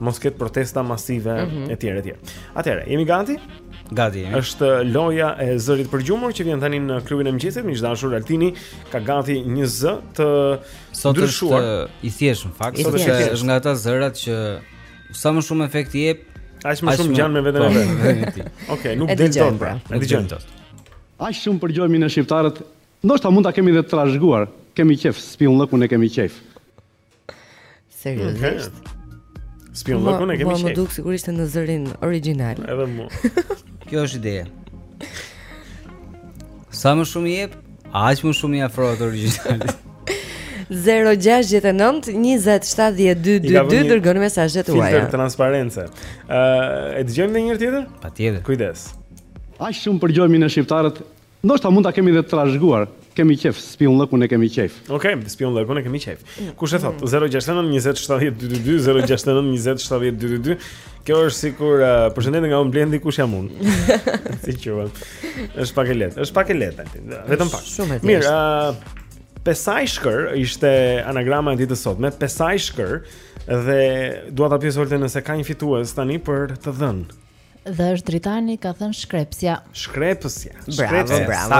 mos ketë protesta masive mm -hmm. etj etj. Atëherë, jemi gati? Gati. Jemi. Është loja e zërit të përgjuar që vjen tani në klubin e mëngjesit, miq të dashur Altini ka gati një zë të ndryshuar. Sot është i thjeshtë në fakt, sot është është nga ata zërat që sa më shumë efekt i jep, aq më shumë ngjan me veten e vet. Po, Okej, nuk del dot pra. E dëgjojmë dot. Aq shumë përgjojmë ne shqiptarët, ndoshta mund ta kemi edhe trashëguar. Kemi qejf, spiunllëkun e kemi qejf. Seriozisht. Spiunllëkun e kemi qejf. Më duk si njësh në zërin origjinal. Edhe mua. Kjo është ideja. Sa më shumë i jep, aq më shumë i afrohet origjinalit. 069 20 70 222 dërgoni mesazhet tuaja. Filter transparence. Ë, e dëgjojmë edhe një herë tjetër? Patjetër. Kujdes. Aq shumë përgjojmë ne shqiptarët Ndoshta mund ta kemi dhe të trashëguar. Kemi qejf, spiunllëkun e kemi qejf. Okej, okay, spiunllëkun e kemi qejf. Kush e thotë? 069 20 70 222 069 20 70 222. Kjo është sikur uh, përshëndetje nga Umblendi kush jam unë. si quhet? Është pak e lehtë. Është pak e lehtë aty. Vetëm pak. Shumë e lehtë. Mirë, uh, Pesajshkër ishte anagrama e ditës sot me Pesajshkër dhe dua ta pyes Olten nëse ka një fitues tani për të dhënë. Dhe është Dritani ka thënë shkrepsja. Shkrepsja. Bravo,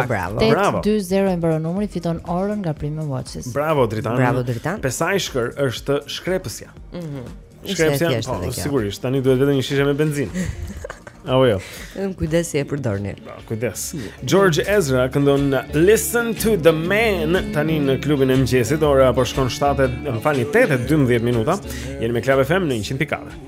bravo, bravo. 820 e mbaron numri fiton orën nga Prime Watches. Bravo Dritani. Bravo Dritan. Pesajshkër është shkrepsja. Mhm. Mm shkrepsja, po, sigurisht, tani duhet vetëm një shishe me benzinë. Apo jo. Ëm kujdes si e përdorni. Po, kujdes. George Ezra këndon Listen to the Man tani në klubin e mëngjesit, ora po shkon 7:00, më falni, 8:12 minuta. Jeni me Club FM në 100.4.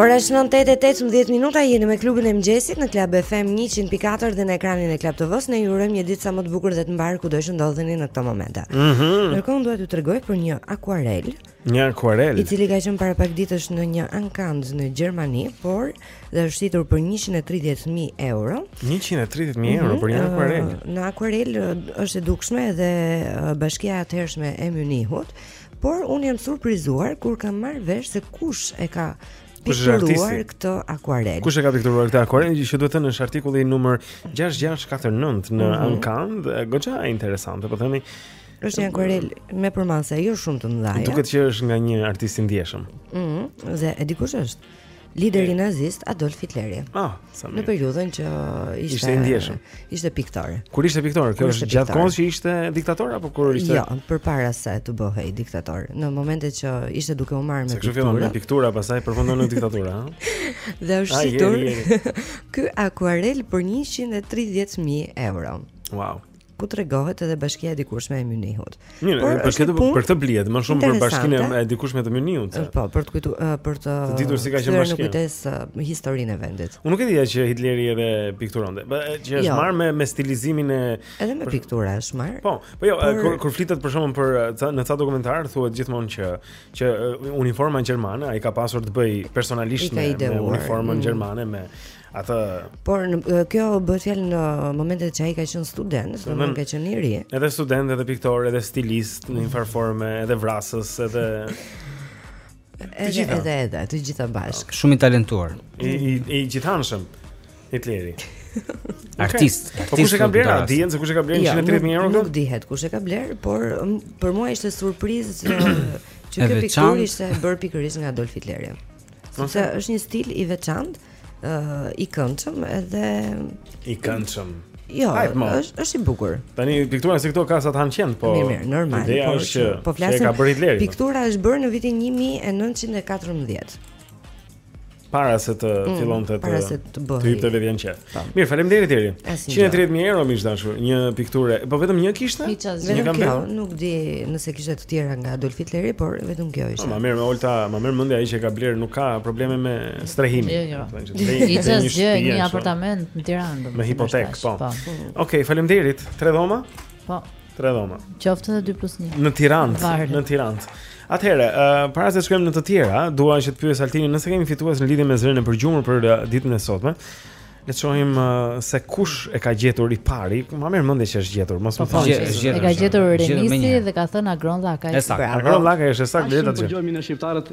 Ora është 9:18 minuta, jeni me klubin e mëngjesit në Club FM 100.4 dhe në ekranin e Club TV-s. Ne ju urojmë një ditë sa më të bukur dhe të mbarë kudo që ndodheni në këto momente. Mhm. Mm Ndërkohë dua t'ju tregoj për një akuarel. Mhm. Një akuarel. I cili ka qenë para pak ditësh në një ankand në Gjermani, por dhe është shitur për 130.000 euro. 130.000 mhm, euro mm -hmm, për një akuarel. Në akuarel është e dukshme edhe bashkia e atëhershme e Mynihut, por unë jam surprizuar kur kam marrë vesh se kush e ka pikturuar këtë akuarel. Kush e ka pikturuar këtë akuarel? Që duhet thënë është artikulli numër 6649 në mm -hmm. Ankand, goxha interesante, po themi Është një akuarel me përmasa jo shumë të mëdha. Duket që është nga një artist i ndjeshëm. Ëh, mm, dhe e di kush është lideri nazist Adolf Hitleri. Ah, sa mirë. Në periudhën që ishte ishte i ndjeshëm. Ishte piktor. Kur ishte piktor, kjo është gjatë kohës që ishte diktator apo kur ishte? Jo, përpara se të bëhej diktator. Në momentet që ishte duke u marrë me pikturë. Se fillon me piktura, pastaj përfundon në diktaturë, ha? Dhe është shitur. Ky akuarel për 130.000 euro. Wow. ku tregohet edhe bashkia e dikurshme e Mynihut. Mirë, por për këtë për këtë blihet më shumë për bashkinë e dikurshme të Mynihut. Po, për të kujtu, për të të ditur si ka qenë bashkia. Në kujtesë historinë e vendit. Unë nuk e dija që Hitleri edhe pikturonte, po që është jo. marrë me me stilizimin e Edhe me piktura është marrë. Po, po jo, kur kur flitet për shkakun për në ca dokumentarë thuhet gjithmonë që që uniforma gjermane ai ka pasur të bëjë personalisht me uniformën mm. gjermane me Atë Por në, kjo bëhet fjalë në momentet që ai ka qenë student, domethënë ka qenë i ri. Edhe student, edhe piktor, edhe stilist në një farë forme, edhe vrasës, edhe Edhe të gjitha. edhe edhe të gjitha bashk. Po, shumë i talentuar. I i, i gjithanshëm. Hitleri. Artist, okay. Po kush e ka bler? A dihet se kush e ka bler 130 mijë euro? Nuk dihet kush e ka bler, por për mua ishte surprizë që kjo pikturë ishte bërë pikërisht nga Adolf Hitleri. Sepse është një stil i veçantë, ë uh, i këndshëm edhe i këndshëm. Jo, është është i bukur. Tani piktura si këto ka sa të hanë qentë, po. Mirë, mirë, normal. Ideja po, është që po flasim. Ka bërë Hitleri. Po. Piktura është bërë në vitin 1914. Para se të mm, fillonte të para se të bëhej. Të vriste veten qe. Mirë, faleminderit Eri. 130.000 euro m'ish dashur, një pikturë. Po vetëm një kishte? Vetëm kjo, nuk di nëse kishte të tjera nga Adolf Hitleri, por vetëm kjo ishte. Po ma merr me Olta, ma merr mendja ai që e ka bler, nuk ka probleme me strehimin. Jo, jo. Kishte një, një apartament në Tiranë. Me hipotekë, po. po. Okej, faleminderit. Tre dhoma? Po. Tre dhoma. Qoftë edhe 2 plus 1. Në Tiranë, në Tiranë. Atëherë, uh, para se të shkojmë në të tjera, dua që të pyes Altinin nëse kemi fitues në lidhje me zërin e përgjumur për uh, ditën e sotme. Le të shohim uh, se kush e ka gjetur i pari. Ma merr mendja që është gjetur, mos më po, thonë se është gjetur. E ka gjetur Renisi dhe ka thënë Agron Llakaj. Agron Llakaj është saktë. Le ta dëgjojmë në shqiptarët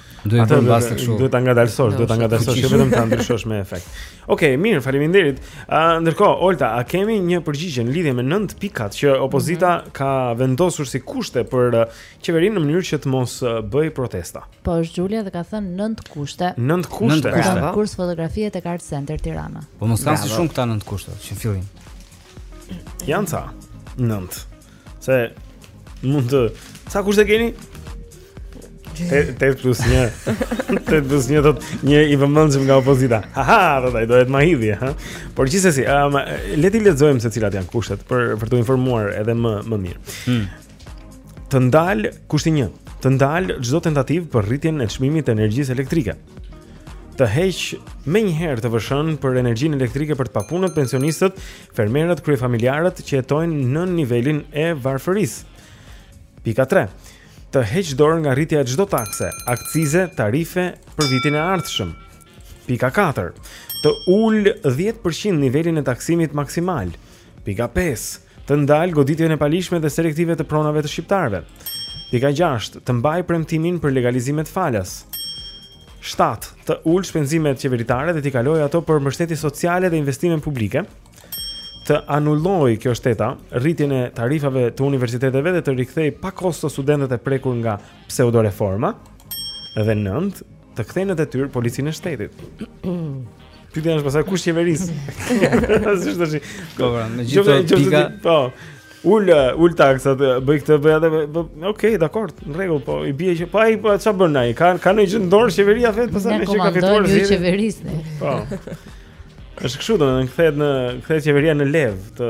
Do të bëj bastë kështu. Duhet ta ngadalësosh, duhet ta ngadalësosh jo vetëm ta ndryshosh me efekt. Okej, okay, mirë, faleminderit. Ë uh, ndërkohë, Olta, a kemi një përgjigje në lidhje me nënt pikat që opozita mm -hmm. ka vendosur si kushte për qeverinë në mënyrë që të mos bëj protesta? Po, është Julia dhe ka thënë nënt kushte. Nënt kushte. Nënt kushte. Pra, kurs fotografie tek Art Center Tirana. Po mos janë si shumë këta nënt kushte, që fillim. Janë ca. Nënt. Se mund të sa kushte keni? 8 plus 1 8 plus 1 thot një i vëmendshëm nga opozita. Haha, do t'i duhet mbledhje, ha. Por gjithsesi, um, le t'i lexojmë se cilat janë kushtet për për t'u informuar edhe më më mirë. Hmm. të ndal kushti 1, të ndal çdo tentativë për rritjen e çmimit të energjisë elektrike. Të heq menjëherë TVSH-në për energjinë elektrike për të papunët, pensionistët, fermerët, kryefamiljarët që jetojnë nën nivelin e varfërisë. Pika 3. Të heq dorë nga rritja e çdo takse, akcize, tarife për vitin e ardhshëm. Pika 4. Të ul 10% nivelin e taksimit maksimal Pika 5. Të ndal goditjen e paligjshme dhe selektive të pronave të shqiptarëve. Pika 6. Të mbaj premtimin për legalizimet falas. 7. Të ul shpenzimet qeveritare dhe t'i kaloj ato për mbështetje sociale dhe investime publike. Të anuloj kjo është teta rritjen e tarifave të universiteteve dhe të rikthej pa kosto studentët e prekur nga pseudoreforma. Dhe 9. Të kthejnë në detyrë policinë e shtetit. Pyetja është pastaj kush qeveris? Si është tash? Po, pra, me gjithë të pika. Po. Ul ul taksat, bëj këtë, bëj atë. Po, okej, dakor, në rregull, po i bie që po ai po ç'a bën ai? Ka ka ndonjë gjë në dorë qeveria vet, pastaj meqë ka fituar zgjedhjet. Ne qeverisni. Po. Është kështu, domethënë kthehet në kthehet qeveria në levë të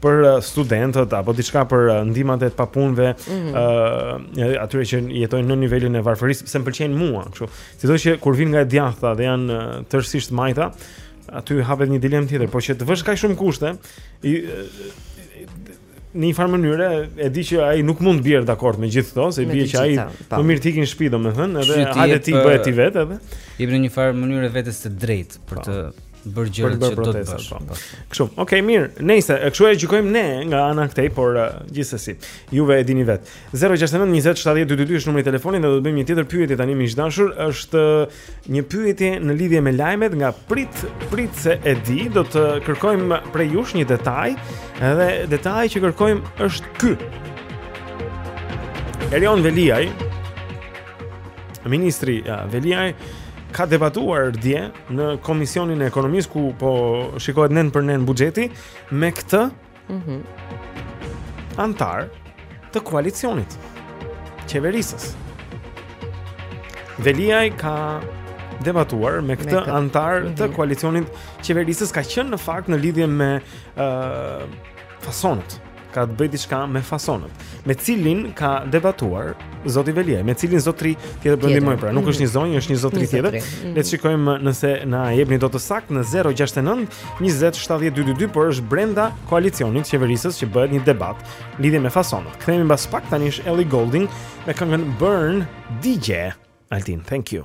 për studentët apo diçka për ndihmat e të papunëve, ëh, mm -hmm. uh, atyre që jetojnë në nivelin e varfërisë, se më pëlqejnë mua kështu. Sidoqë që kur vin nga e djathta dhe janë tërësisht të majta, aty hapet një dilemë tjetër, por që të vësh kaq shumë kushte, i në një farë mënyre e di që ai nuk mund të bjerë dakord me gjithë këto, se bie që ai po. më mirë të ikin në shtëpi domethënë, edhe hajde ti bëhet ti vetë edhe. Jep në një farë mënyre vetes të drejtë për po. të bërë gjëra që do të bësh. Po. Po. Kështu. Okej, okay, mirë. Nejse kshu e gjykojmë ne nga ana këtej, por uh, gjithsesi, juve e dini vet. 069 20 70 222 është numri i telefonit dhe do të bëjmë një tjetër pyetje tani miq të dashur, është uh, një pyetje në lidhje me lajmet nga Prit Prit se e di, do të kërkojmë prej jush një detaj, edhe detaji që kërkojmë është ky. Erion Veliaj Ministri uh, Veliaj ka debatuar dje në Komisionin e Ekonomisë ku po shikohet nen për nen buxheti me këtë mm -hmm. antar të koalicionit qeverisës. Veliaj ka debatuar me këtë antar mm -hmm. të mhm. koalicionit qeverisës ka qenë në fakt në lidhje me ë uh, fasonët. Ka të bëjë diçka me fasonët. Me cilin ka debatuar zoti Veliaj, me cilin zotri tjetër po ndihmoj pra, nuk është një zonjë, është një zotri tjetër. Mhm. Le të shikojmë nëse na jepni dot të saktë në 069 20 70 222, por është brenda koalicionit qeverisës që bëhet një debat në lidhje me fasonët. Kthehemi mbas pak tani është Ellie Goulding me këngën Burn, DJ Altin, thank you.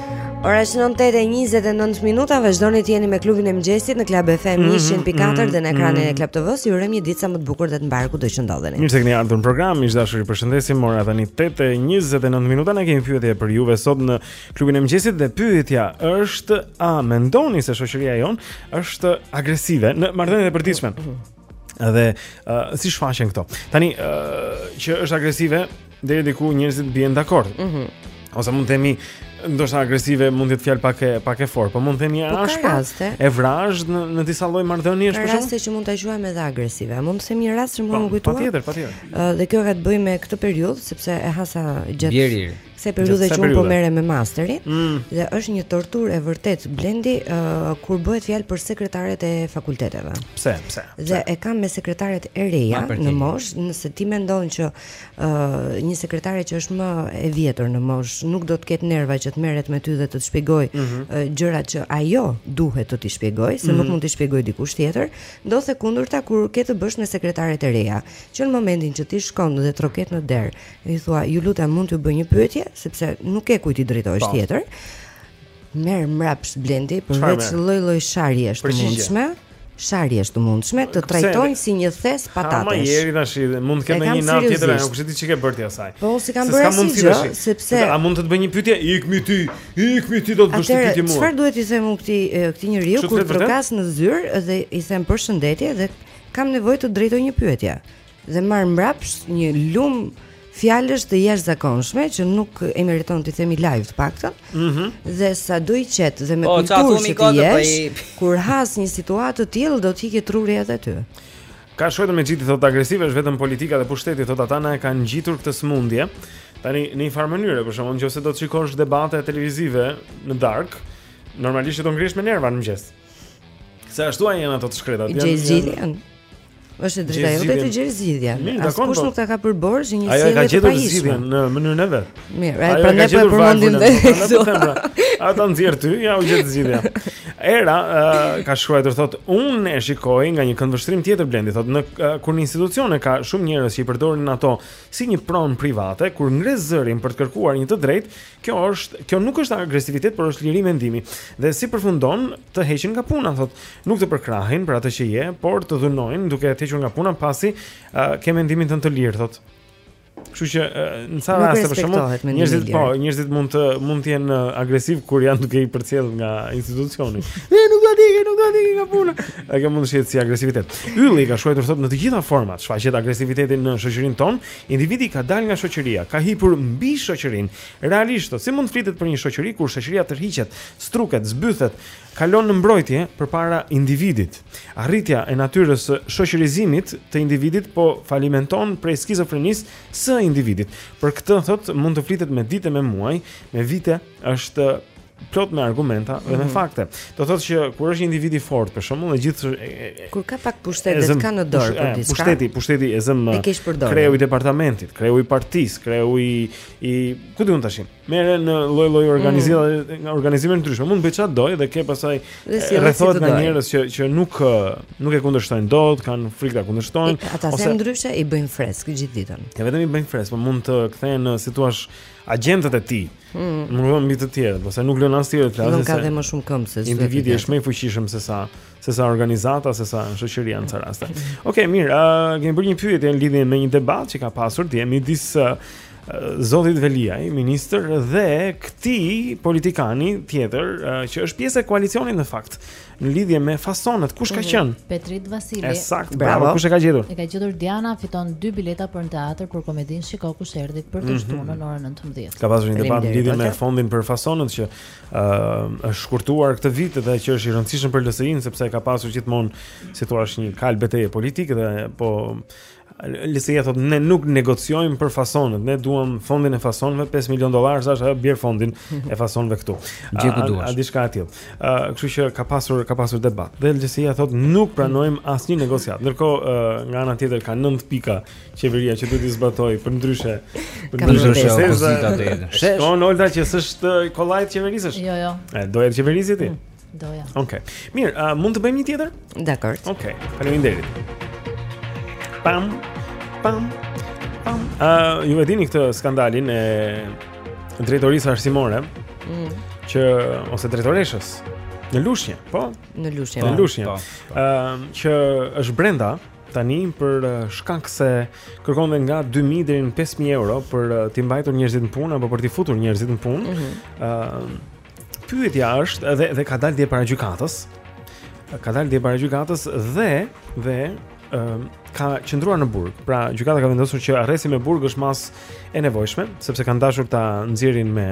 Ora shënon 8:29 minuta, vazhdoni të jeni me klubin e mëngjesit në Club FM mm -hmm, 100.4 mm, dhe në ekranin mm, e Club TV-s. Ju urojmë një ditë sa më të bukur dhe të mbarë kudo që ndodheni. Mirë se keni ardhur në program, miq të dashur, ju përshëndesim. Ora tani 8:29 minuta, ne kemi pyetje për juve sot në klubin e mëngjesit dhe pyetja është a mendoni se shoqëria jonë është agresive në marrëdhëniet e përditshme? Mm -hmm. Edhe uh, si shfaqen këto. Tani uh, që është agresive, deri diku njerëzit bien dakord. Mhm. Mm Ose mund të themi ndoshta agresive mund të jetë fjalë pak e pak e fortë, por mund të themi po ashpër. Po e vrazhdë në në disa lloj marrëdhëniesh për shkak. Raste që mund ta quajmë edhe agresive. A mund të themi një rast që mund të po, më kujtohet? Patjetër, patjetër. Dhe kjo ka të bëjë me këtë periudhë sepse e hasa gjatë Bjerir. Kësaj periudhe që unë po merrem me masterin mm. dhe është një torturë e vërtetë Blendi uh, kur bëhet fjalë për sekretaret e fakulteteve. Pse? Pse? Dhe e kam me sekretaret e reja në moshë, nëse ti mendon që uh, një sekretare që është më e vjetër në moshë nuk do të ketë nerva që të merret me ty dhe të të shpjegojë mm -hmm. uh, gjërat që ajo duhet të t'i shpjegojë, se mm -hmm. nuk mhm. mund të t'i shpjegojë dikush tjetër, ndodh e kundërta kur ke të bësh me sekretaret e reja, që në momentin që ti shkon dhe troket në derë, I thua, ju lutem mund t'ju bëj një pyetje, sepse nuk ke kujt i drejtohesh tjetër. Merr mbrapsht Blendi përveç lloj-lloj sharje të mundshme, sharje të mundshme, të trajtojnë si një thes patatesh. Ama njeri tash, mund të ketë një natë tjetër, nuk e di ç'i ke bërë ti asaj. Po s'i kam bërë asaj gjë, sepse a mund të të bëj një pyetje? Ik mi ti, ik mi ti do të bësh një pyetje mua. Çfarë duhet t'i them unë këtij këtij njeriu kur trokas në zyrë dhe i them përshëndetje dhe kam nevojë të drejtoj një pyetje. dhe marr mbrapsht një lumë fjalësh të jashtëzakonshme që nuk e meriton t'i themi live të paktën. Mhm. Mm dhe sado i qetë dhe me po, kulturë që ti jesh, po kur has një situatë të tillë do të të ikë truri edhe ty. Ka shkruar Megi thotë agresive është vetëm politika dhe pushteti thotë ata na e kanë ngjitur këtë sëmundje. Tani në një farë mënyre, për shembull nëse do të shikosh debate televizive në darkë, normalisht do ngrihesh me nerva në mëngjes. Se ashtu janë ato të shkretat. Janë Është e drejta jote të gjesh zgjidhjen. Askush po. nuk ta ka për borxh si një sjellje të pahishme. Ajo ka gjetur zgjidhjen në mënyrën e vet. Mirë, ai prandaj po e përmendim dhe këtu. Pra. Ata nxjerr ty, ja u gjet zgjidhja. Era ka shkruar thotë, unë e shikoj nga një këndvështrim tjetër Blendi, thotë në kur në institucione ka shumë njerëz që i përdorin ato si një pronë private, kur ngre zërin për të kërkuar një të drejtë, Kjo është, kjo nuk është agresivitet, por është liri mendimi. Dhe si përfundim, të heqin nga puna, thotë, nuk të përkrahin për atë që je, por të dhunojnë duke të hequr nga puna pasi uh, ke mendimin tënd të lirë, thotë. Kështu që në sa raste për shembull, njerëzit po, njerëzit mund të mund të jenë agresivë kur janë duke i përcjellë nga institucioni. E nuk do të ikë, nuk do të ikë nga puna. A ke mund të shihet si agresivitet? Ylli ka shkruar thotë në të gjitha format, shfaqet agresiviteti në shoqërinë tonë, Individi ka dalë nga shoqëria, ka hipur mbi shoqërinë. Realisht, thotë, si mund të flitet për një shoqëri kur shoqëria tërhiqet, struket, zbythet, kalon në mbrojtje përpara individit. Arritja e natyrës së shoqërizimit të individit po falimenton prej skizofrenisë së individit. Për këtë, thotë, mund të flitet me ditë e me muaj, me vite, është plot me argumenta dhe me mhm. fakte. Do thotë që kur është një individ i fortë, për shembull, edhe kur ka pak pushtet dhe ka në dorë për diçka. Pushteti, pushteti e zëm kreu i departamentit, kreu i partisë, kreu i i ku di unë tashi. Merre në lloj-lloj mhm. organizime, mm. organizime të ndryshme. Mund të bëjë çfarë të dojë dhe ke pastaj si rrethohet nga njerëz që që nuk nuk e kundërshtojnë dot, kanë frikë ta kundërshtojnë. Ata ose... ndryshe i bëjnë fresk gjithë ditën. Jo vetëm i bëjnë fresk, po mund të kthehen në si t'i thuash agjentët e tij. Mm. Më kupton mbi të tjerët, pastaj nuk lënë as të tjerët të flasin. Nuk ka dhe më shumë zë se individi është më i fuqishëm se sa se sa organizata, se sa shoqëria në ca raste. Okej, okay, mirë, uh, kemi bërë një pyetje në lidhje me një debat që ka pasur dje midis uh, Zotit Veliaj, ministër dhe këtij politikani tjetër uh, që është pjesë e koalicionit në fakt. në lidhje me fasonet. Kush ka qenë? Petrit Vasili. E saktë, bravo. Kush e ka gjetur? E ka gjetur Diana, fiton 2 bileta për në teatr për komedinë Shiko kush erdhi, për të mhm. shtunën në orën 19. Ka pasur një debat në lidhje me fondin për fasonet që ë është shkurtuar këtë vit dhe që është i rëndësishëm për LSI-n sepse e ka pasur gjithmonë si t'i thuash një kalë beteje politike dhe po LSI-ja thotë ne nuk negociojmë për fasonët, ne duam fondin e fasonëve 5 milion dollarë sa është, bjere fondin e fasonëve këtu. Gjeje ku të duash. A diçka e tillë. Ë, kështu që ka pasur ka pasur debat. Dhe LSI-ja thotë nuk pranojmë asnjë negociatë. Ndërkohë nga ana tjetër ka 9 pika qeveria që duhet të zbatojë përndryshe. Përndryshe opozita të jetë. Shikon Olta që s'është kollaj të qeverisësh. Jo, jo. E doje të qeverisje ti. Mm. Doja. Okej. Okay. Mirë, uh, mund të bëjmë një tjetër? Dakord. Okej. Okay. Faleminderit. Pam pam pam. Ë, uh, ju e dini këtë skandalin e drejtorisë arsimore? Mm. Që ose drejtoreshës në Lushnjë, po? Në Lushnjë. Në po. Lushnjë. Po, po. Ë, uh, që është brenda tani për shkak se kërkonte nga 2000 deri në 5000 euro për t'i mbajtur njerëzit në punë apo për t'i futur njerëzit në punë. Ëh, mm -hmm. uh, Pyetja është dhe dhe ka dalë dje para gjykatës. Ka dalë dje para gjykatës dhe dhe ë um, ka qëndruar në burg. Pra gjykata ka vendosur që arresti me burg është masë e nevojshme, sepse kanë dashur ta nxjerrin me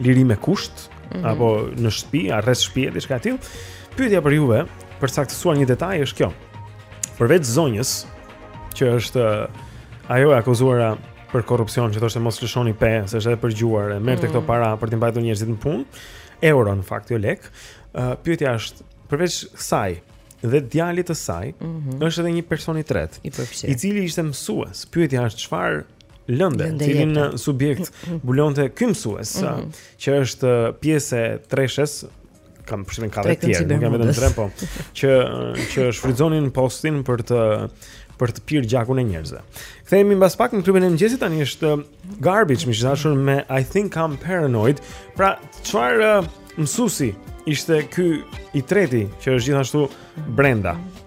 lirim me kusht mm -hmm. apo në shtëpi, arrest shtëpie a diçka e tillë. Pyetja për juve, për të saktësuar një detaj është kjo. Përveç zonjës, që është ajo e akuzuara për korrupsion që thoshte mos lëshoni pe, se është edhe përgjuar, e merrte mm. këto para për t'i mbajtur njerëzit në punë. Euro në fakt, jo lek. Uh, pyetja është, përveç saj dhe djalit të saj, mm -hmm. është edhe një person i tretë, i, i cili ishte mësues. Pyetja është çfarë lënde, lënde cilin subjekt mbulonte ky mësues, mm -hmm. që është pjesë e treshes kam përshtypjen ka dhe të tjerë, nuk janë vetëm tre, po që që shfrytëzonin postin për të për të pirë gjakun e njerëzve. Kthehemi mbas pak në klubin e mëngjesit tani është uh, Garbage miq të dashur me I think I'm paranoid. Pra, çfarë uh, mësuesi ishte ky i treti që është gjithashtu brenda?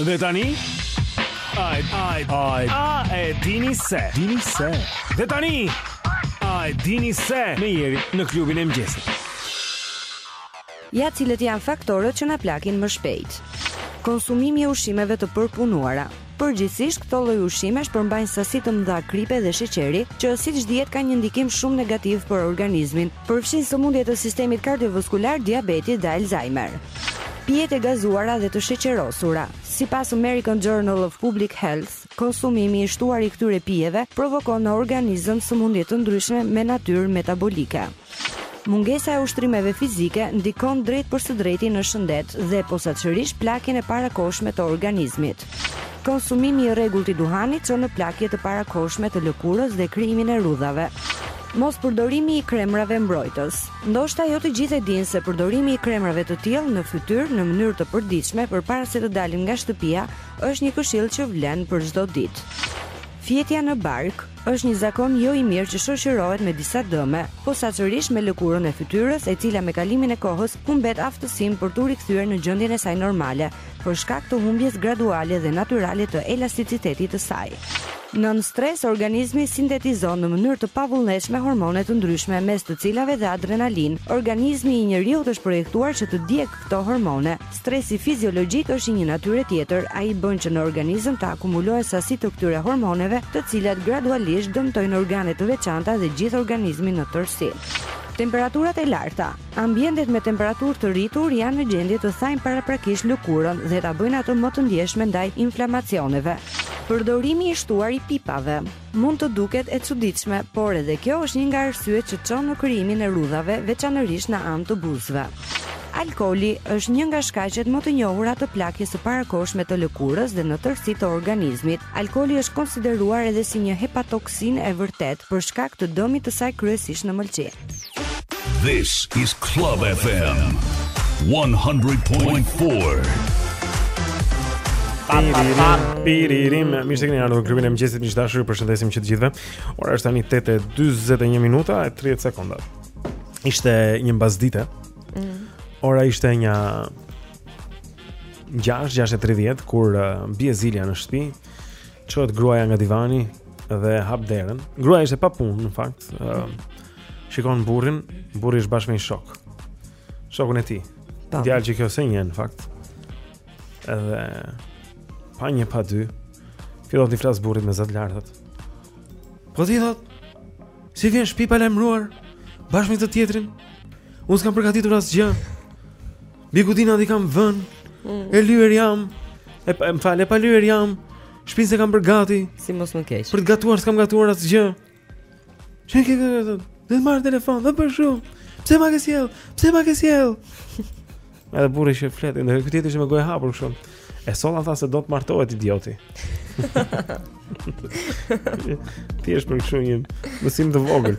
Dhe tani Ai ai ai a e dini se dini se Dhe tani Ai dini se me Jerin në klubin e mëngjesit Ja cilët janë faktorët që na plakin më shpejt Konsumimi i ushqimeve të përpunuara Përgjithësisht këto lloj ushqimesh përmbajnë sasi të mëdha kripe dhe sheqeri, që siç dihet kanë një ndikim shumë negativ për organizmin. Përfshirë sëmundje të sistemit kardiovaskular, diabetit dhe Alzheimer. Pijet e gazuara dhe të sheqerosura. Sipas American Journal of Public Health, konsumimi i shtuar i këtyre pijeve provokon në organizëm sëmundje të ndryshme me natyrë metabolike. Mungesa e ushtrimeve fizike ndikon drejtpërsëdrejti në shëndet dhe posaçërisht plakjen e parakohshme të organizmit. Konsumimi i rregullt i duhanit çon në plakje të parakohshme të lëkurës dhe krijimin e rrudhave. Mospërdorimi i kremrave mbrojtës. Ndoshta jo të gjithë e dinë se përdorimi i kremrave të tillë në fytyrë në mënyrë të përditshme përpara se të dalim nga shtëpia është një këshillë që vlen për çdo ditë. Fjetja në bark është një zakon jo i mirë që shoqërohet me disa dëme, posaçërisht me lëkurën e fytyrës, e cila me kalimin e kohës humbet aftësinë për t'u rikthyer në gjendjen e saj normale, për shkak të humbjes graduale dhe natyrale të elasticitetit të saj. Nën stres, organizmi sintetizon në mënyrë të pavullnetshme hormone të ndryshme, mes të cilave dhe adrenalinë. Organizmi i njeriut është projektuar që të djegë këto hormone. Stresi fiziologjik është i një natyre tjetër, ai bën që në organizëm të akumulohen sasi të këtyre hormoneve, të cilat gradualisht dëmtojnë organe të veçanta dhe gjithë organizmin në tërësi. Temperaturat e larta, Ambientet me temperaturë të rritur janë në gjendje të thajnë paraprakisht lëkurën dhe ta bëjnë atë më të ndjeshme ndaj inflamacioneve. Përdorimi i shtuar i pipave, mund të duket e çuditshme, por edhe kjo është një nga arsyet që çon në krijimin e rrudhave, veçanërisht në anë të buzëve. Alkooli është një nga shkaqet më të njohura të plakjes së parakohshme të lëkurës dhe në tërësi të organizmit. Alkooli është konsideruar edhe si një hepatoksinë e vërtetë për shkak të dëmit të saj kryesisht në mëlçi. This is Club FM 100.4. Piririm, mirë se keni ardhur në klubin e mëngjesit miq të dashur, ju përshëndesim që të gjithëve. Ora është tani 8:41 minuta e 30 sekonda. Ishte një mbasdite. Mm. Ora ishte nja 6, 6:30 kur uh, bie zilja në shtëpi. Çohet gruaja nga divani, dhe hap derën. Gruaja ishte pa punë në fakt. Ëm uh, shikon burrin, burri është bashkë me një shok. Shokun e tij. Djalë që kjo s'e njeh në fakt. Edhe pa një pa dy. Fillon të flasë burrit me zë të lartë. Po ti thotë, Si vjen shtëpi pa lajmëruar bashkë me të tjetrin? Unë s'kam përgatitur asgjë. Bigudina s'i kam vënë. Mm. E lyer jam. Ë më fal, e pa lyer jam. Shpinë s'e kam bërë gati Si mos më keq Për të gatuar s'kam gatuar asgjë Ç'e ke këtë këtu Dhe të marrë telefon Dhe për shumë Pse ma ke sjellë Pse ma ke sjellë Edhe burri që flet Dhe ky tjetri ish me gojë hapur kështu E solla tha se do të martohet idioti T'i jetë për kështu një Mësim të vogël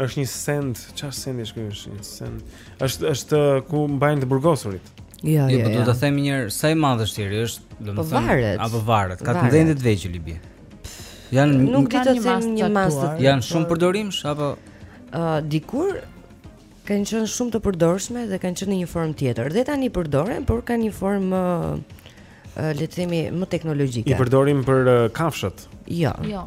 Është një send, çfarë sendi është ky? Është një send. Është është ku mbajnë të burgosurit. Jo, jo, jo. Po do të them një herë, sa i madh është ai, është, domethënë, po apo varet. Ka të mëdhenj të vegjël i bie. Janë nuk di të them një masë të tij. Janë shumë përdorimsh apo ë uh, dikur kanë qenë shumë të përdorshme dhe kanë qenë në një formë tjetër. Dhe tani përdoren, por kanë një formë më uh, le të themi më teknologjike. I përdorim për uh, kafshët. Jo. Jo.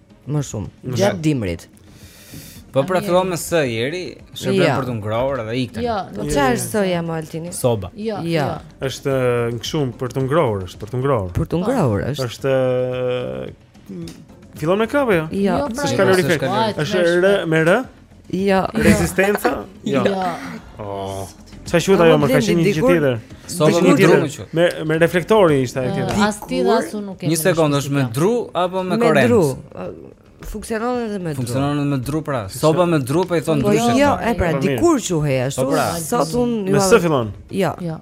Më shumë. Gjatë dimrit. Po pra fillon me s njeri, shërben ja. për të ngrohur edhe ikën. Jo, nuk është. Çfarë s'thoje më Altini? Soba. Jo, jo. Ja. Është kështu për të ngrohur, është për të ngrohur. Për të po. ngrohur është. Është fillon me k apo jo? Jo, jo pra, është kalorifer. Është r me r. Jo. Rezistenca? Jo. Jo. Oh. Si quhet ajo më ka qenë një gjë tjetër. Soba me dru më që. Me me reflektori ishte ajo tjetër. As ti dhe as unë nuk kemi. Një sekondë, është me dru apo me korrent? Me dru. Funksionon edhe me dru. Funksionon edhe me dru pra. Soba me dru po i thonë po ndryshe. Jo, e pra, dikur quhej ashtu. Po pra. Sot unë Me s fillon. Jo. Jo.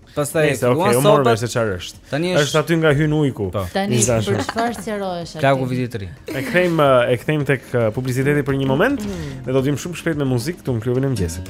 Pastaj Nese, okay, duan sopat. Nëse okay, çfarë është? Tani është është aty nga hyn ujku. Po. Tani për çfarë sqarohesh aty? Prag Vitit të ri. E kthejmë e kthejmë tek uh, publiciteti për një moment mm. dhe do të vijmë shumë shpejt me muzikë këtu në klubin e mëngjesit.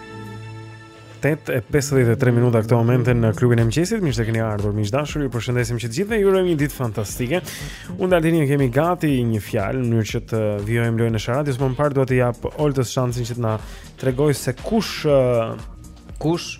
8:53 minuta këto momente në klubin e mëngjesit, miq që keni ardhur, miq të dashur, ju përshëndesim që të gjithëve, ju urojmë një ditë fantastike. Unë dhe Altini e kemi gati një fjalë në mënyrë që të vijojmë lojën e Sharadios, por më parë duhet t'i jap Oltës shansin që të na tregojë se kush uh, kush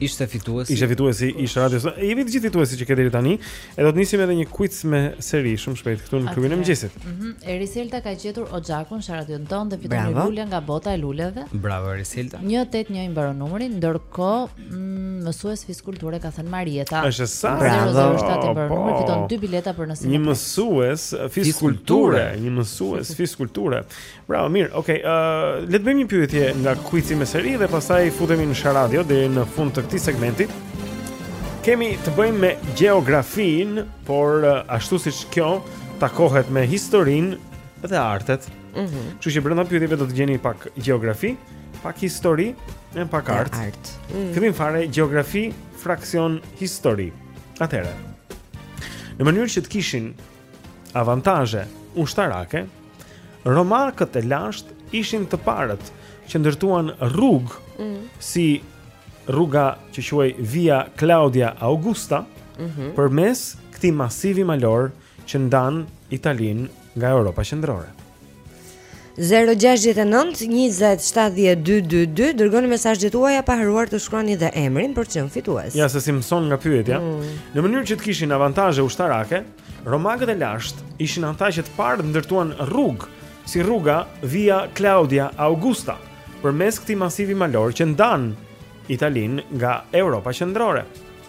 ishte fituesi. Ishte fituesi i Sharadios. Jemi të gjithë fituesi që ke deri tani. E do të nisim edhe një quiz me Serin shumë shpejt këtu në klubin e mëngjesit. Mhm. Mm Eriselda ka gjetur oxhakun, Sharadion tonë dhe fiton një lule nga bota e luleve. Bravo Eriselda. 181 i mbaron numri, ndërkohë mm, mësues fizkulture ka thënë Marieta. Është sa? Bravo. 007 i mbaron numri, fiton dy bileta për në Cineplex. Një mësues fizkulture, një mësues fizkulture. Bravo, mirë, ok, uh, le të bëjmë një pyetje nga kuizi me seri dhe pastaj futemi në sharadio deri në fund të këtij segmenti. Kemi të bëjmë me gjeografinë, por uh, ashtu siç kjo takohet me historinë dhe artet. Mm -hmm. Kështu që brenda pyetjeve do të gjeni pak gjeografi, pak histori, e pak art. art. Mm. Fillim fare gjeografi, fraksion, histori. Atëherë. Në mënyrë që të kishin avantazhe ushtarake, romakët e lashtë ishin të parët që ndërtuan rrugë mm. si rruga që quhej Via Claudia Augusta mm -hmm. përmes këtij masivi malor që ndan Italinë nga Europa Qendrore. 0-6-9-27-12-2 Dërgoni mesazhet tuaja pa harruar të shkruani dhe emrin për të qenë fitues Ja se si mëson nga pyetja mm. Në mënyrë që të kishin avantazhe ushtarake Romakët e lashtë ishin ata që të parët ndërtuan rrugë Si rruga via Claudia Augusta Përmes këtij masivi malor që ndan Italinë nga Europa qendrore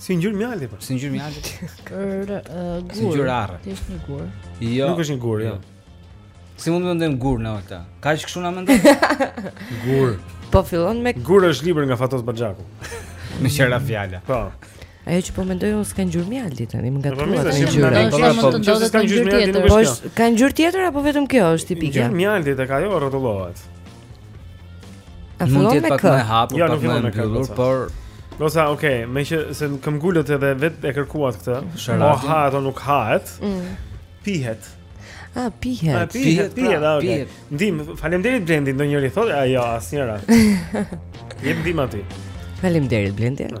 Si ngjyrë mjalti po. Si ngjyrë mjalti? Ër gur. Si ngjyrë arre. Ti është një gur. Jo. Nuk është një gur, jo. jo. Si mund të mendojmë gur në Olta? Kaq kështu na mendon? gur. Po fillon me Gur është libër nga Fatos Baxhaku. Meqë ra fjala. Po. Ajo që po mendoj unë s'ka ngjyrë mjalti tani, më ngatërruat me ngjyrë. Po, po, po, po, po, s'ka ngjyrë mjalti, nuk është. Po, ka ngjyrë tjetër apo vetëm kjo është tipike? Ngjyrë mjalti tek ajo rrotullohet. A fillon me kë? Më hapur, jo, nuk fillon me kë, por Rosa, ok, meqenëse këmbëngulët edhe vetë e kërkuat këtë Hahet a nuk hahet mm. Pihet A, pihet A, pihet, pihet, pra, ok pihet. Ndihmë, faleminderit Blendi, ndonjëri thotë A, jo, asnjëra Jep ndihmë aty Faleminderit Blendi ah.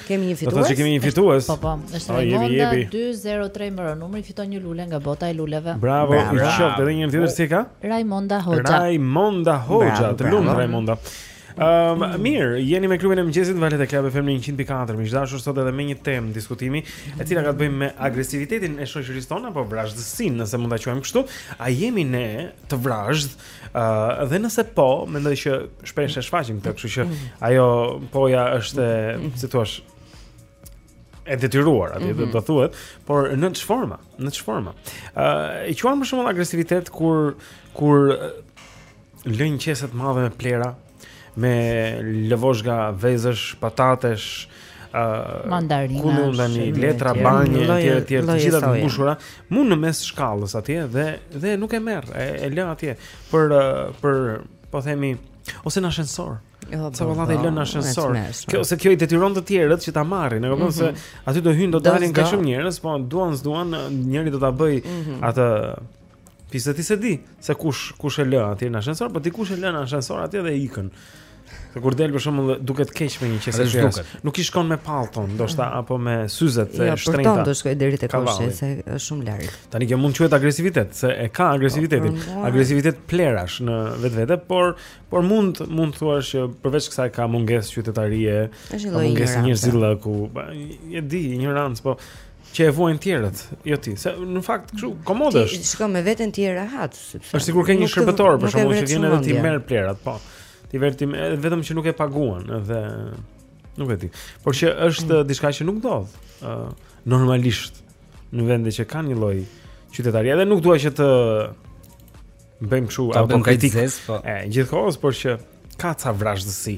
Kemi një fitues. Do të thotë që kemi një fitues. Po po, është Raimonda 203 mbaron numri, fiton një lule nga bota e luleve. Bravo, i shoh edhe një tjetër si ka? Raimonda Hoxha. Raimonda Hoxha, të lumtë Raimonda. Ëm um, mirë, jeni me klubin e mëngjesit valët e Club FM në 104. Miq të dashur sot edhe me një temë diskutimi, e cila ka të bëjë me agresivitetin e shoqërisë tonë apo vrazhdësinë, nëse mund ta quajmë kështu. A jemi ne të vrazhd Uh, dhe nëse po, mendoj që shpesh e shfaqim këtë, kështu që mm. ajo poja është, mm. si thua, e detyruar aty mm -hmm. do të thuhet, por në ç'forma, në ç'forma. Ë uh, e quan për shembull agresivitet kur kur lënë qesen të madhe me plehra, me lëvozhga vezësh, patatesh, mandarina, kungull tani, letra banje etj etj, të gjitha të mbushura, mu në mes të shkallës atje dhe dhe nuk e merr, e, e lë atje për për po themi ose në ashensor. Jo, sa valla dhe lënë në ashensor. Kjo se kjo i detyron të tjerët që ta marrin, e kupton se mhm. aty do hyjnë do dalin ka shumë njerëz, po duan s'duan, njëri do ta bëjë mhm. atë Ti se ti s'e di se kush kush e lë atje në ashensor, po dikush e lë në ashensor atje dhe ikën. Se kur del për shembull duket keq me një qese të Nuk i shkon me pallton, ndoshta mm. apo me syzet e ja, shtrenjta. Ja, do shkoj deri te koshi se është shumë larg. Tani kjo mund të quhet agresivitet, se e ka agresivitetin. Po, po, po. Agresivitet plehrash në vetvete, por por mund mund të thuash që përveç kësaj ka mungesë qytetarie, ka mungesë njerëzillëku e di, injorancë, po që e vuajnë tjerët, jo ti. Se në fakt kështu komode është. Ti shkon me veten ti rehat, sepse. Është sikur ke një shërbëtor për shembull që vjen edhe t'i merr plehrat, po. Ti vetë vetëm që nuk e paguan dhe nuk e di. Por që është mm. diçka që nuk ndodh ë uh, normalisht në vende që kanë një lloj qytetarie. Edhe nuk dua që të bëjmë kështu autokritikë. Po. E gjithë kohës por që ka ca vrazhdësi.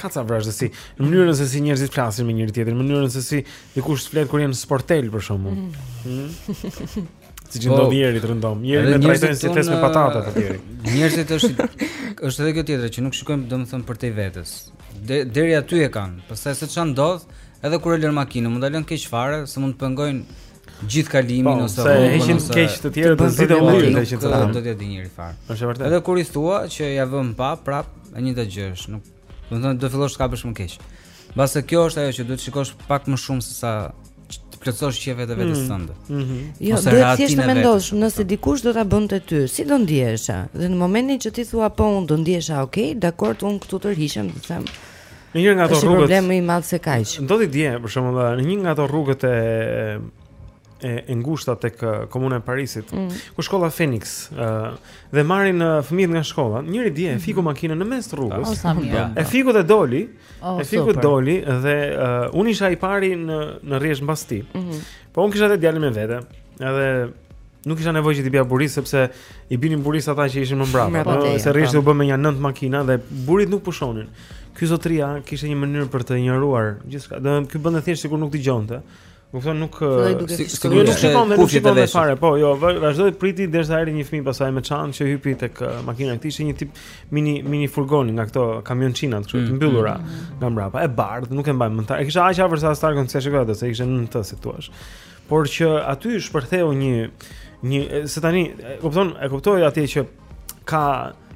Ka ca vrazhdësi. Në mënyrën se si njerëzit flasin me njëri tjetrin, në mënyrën se si dikush flet kur janë në sportel për shembull. Mm. Mm. Siç po, ndodh njerëzit rëndom Njerëzit më trajtojnë si thes me patate të tjeri Njerëzit është është edhe kjo tjetra që nuk shikojmë domethënë përtej vetes Deri aty e kanë Përse siç ndodh edhe kur e lënë makinën Mund ta lënë keq fare Se mund të pengojnë gjithë kalimin po, ose rrugën ose heqin keq të tjerët zgjidhë të ulë të që të rëndë do t'ia dijë njeri fare është e vërtetë edhe kur i thua që ja vëm pa prap e njëjta gjë është nuk domethënë do fillosh të kapësh më keq mbase kjo është ajo që duhet shikosh pak më shumë se sa të plotësosh qejfet e vetes mm. tënde. Mm -hmm. Jo, Ose duhet thjesht të mendosh, nëse dikush do ta bënte ty, si do ndihesha? Dhe në momentin që ti thua po un do ndihesha, ok, dakord, un këtu tërhiqem, do të them, Në një nga ato rrugët. Është problem më i madh se kaq. Ndodhi dje, për shembull, në një nga ato rrugët e e, e ngushta tek Komuna e Parisit, mm. ku shkolla Phoenix, ë uh, dhe marrin uh, fëmijët nga shkolla, njëri dje e mhm. fiku makinën në mes të rrugës. Oh, sa mirë. E fiku dhe doli. Oh, e fiku super. doli dhe uh, unë isha i pari në në rresht mbas tij. Mm -hmm. Po unë kisha edhe djalin me vete. Edhe Nuk kisha nevojë që t'i bija burisë sepse i binin burisë ata që ishin më mbrapa. Po, se rreshti u bë me nja nëntë makina dhe buritë nuk pushonin. Ky zotria kishte një mënyrë për të injoruar gjithçka. Domethënë ky bënte thjesht sikur nuk dëgjonte. Domethënë nuk si si nuk shikon me kufje në vesh. Po, jo, vazhdoi priti derisa erdhi një fëmijë pastaj me çantë që hypi tek uh, makina e tij, ishte një tip mini mini furgoni nga këto kamionçina kështu të mm, mbyllura mm. nga mbrapa. E bardhë, nuk e mbaj mend. E kisha aq afër sa as targën s'e shikoja dot, se ishte në të si thua. Por që aty shpërtheu një një se tani e kupton, e kuptoj atje që ka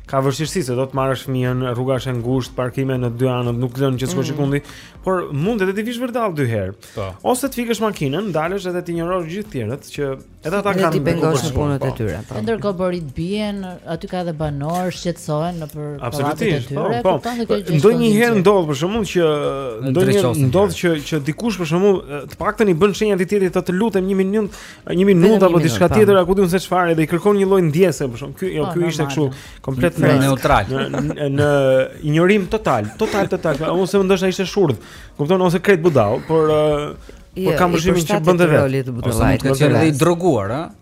ka vështirësi se do të marrësh fëmijën, rruga është e ngushtë, parkime në dy anët nuk lënë që të shkosh mm. gjëkundi, por mund edhe të vish vërdallë dy herë. Po. Ose të fikësh makinën, dalësh edhe të injorosh gjithë tjerët që edhe ata kanë të bëjnë punët e po. tyre. Po. Ndërkohë buritë bien, aty ka edhe banorë shqetësohen nëpër pallatet e tyre. Po, po. Ndonjëherë ndodh për shembull që ndonjëherë ndodh që që dikush për shembull Të paktën i bën shenjë ti tjetrit të të lutem një minutë, një minutë apo diçka tjetër, a ku di unë se çfarë, dhe i kërkon një lloj ndjese për shkak. Ky jo, po, ky ishte kështu komplet në neutral. Në në injorim total, total total. Unë se ndoshta ishte shurdh. Kupton ose krejt budalla, por uh, jo, por kam përshtypjen që bënte vetë. Ose mund të qenë i droguar, a?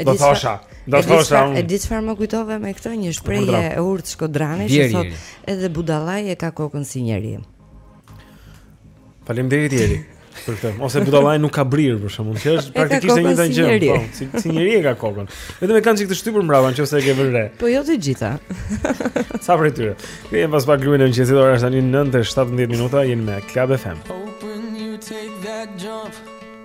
Do thosha, do thosha unë. E di çfarë më kujtove me këtë një shprehje e urtë shkodrane që thotë edhe budallai e ka kokën si njeriu. Faleminderit Xheri për këtë. Ose budallai nuk ka brirë për shkakun, që është praktikisht e njëjta gjë, po, si si njeriu e ka kokën. Vetëm e kanë çik të shtypur mbrapa nëse e ke vënë re. Po jo të gjitha. Sa për tyre. Ne jemi pas pak luajnë në qesit ora është tani 9:17 minuta, jemi me Club FM. Open you take that jump.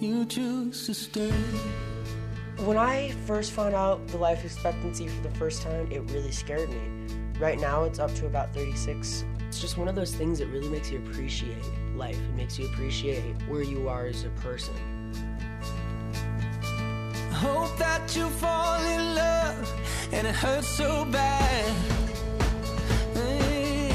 you choose to stay. When I first found out the life expectancy for the first time, it really scared me. Right now, it's up to about 36. It's just one of those things that really makes you appreciate life. It makes you appreciate where you are as a person hope that you fall in love and it hurts so bad. The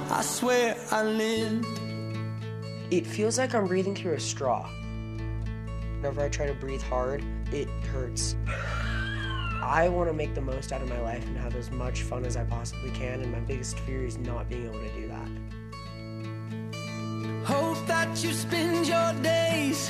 It feels like I'm breathing through a straw. Whenever I try to breathe hard, it hurts. I want to make the most out of my life and have as much fun as I possibly can, and my biggest fear is not being able to do that. Hope that you spend your days,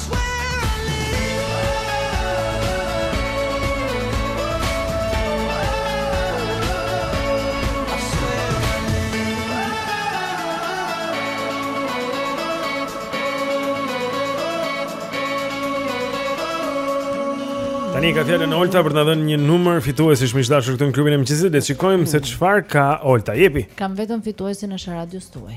Tani ka fjalën Olta për të na dhënë një numër fituesi miq dashur këtu në klubin e mëngjesit. Le të shikojmë se çfarë ka Olta. Jepi. Kam vetëm fituesin e sharadës tuaj.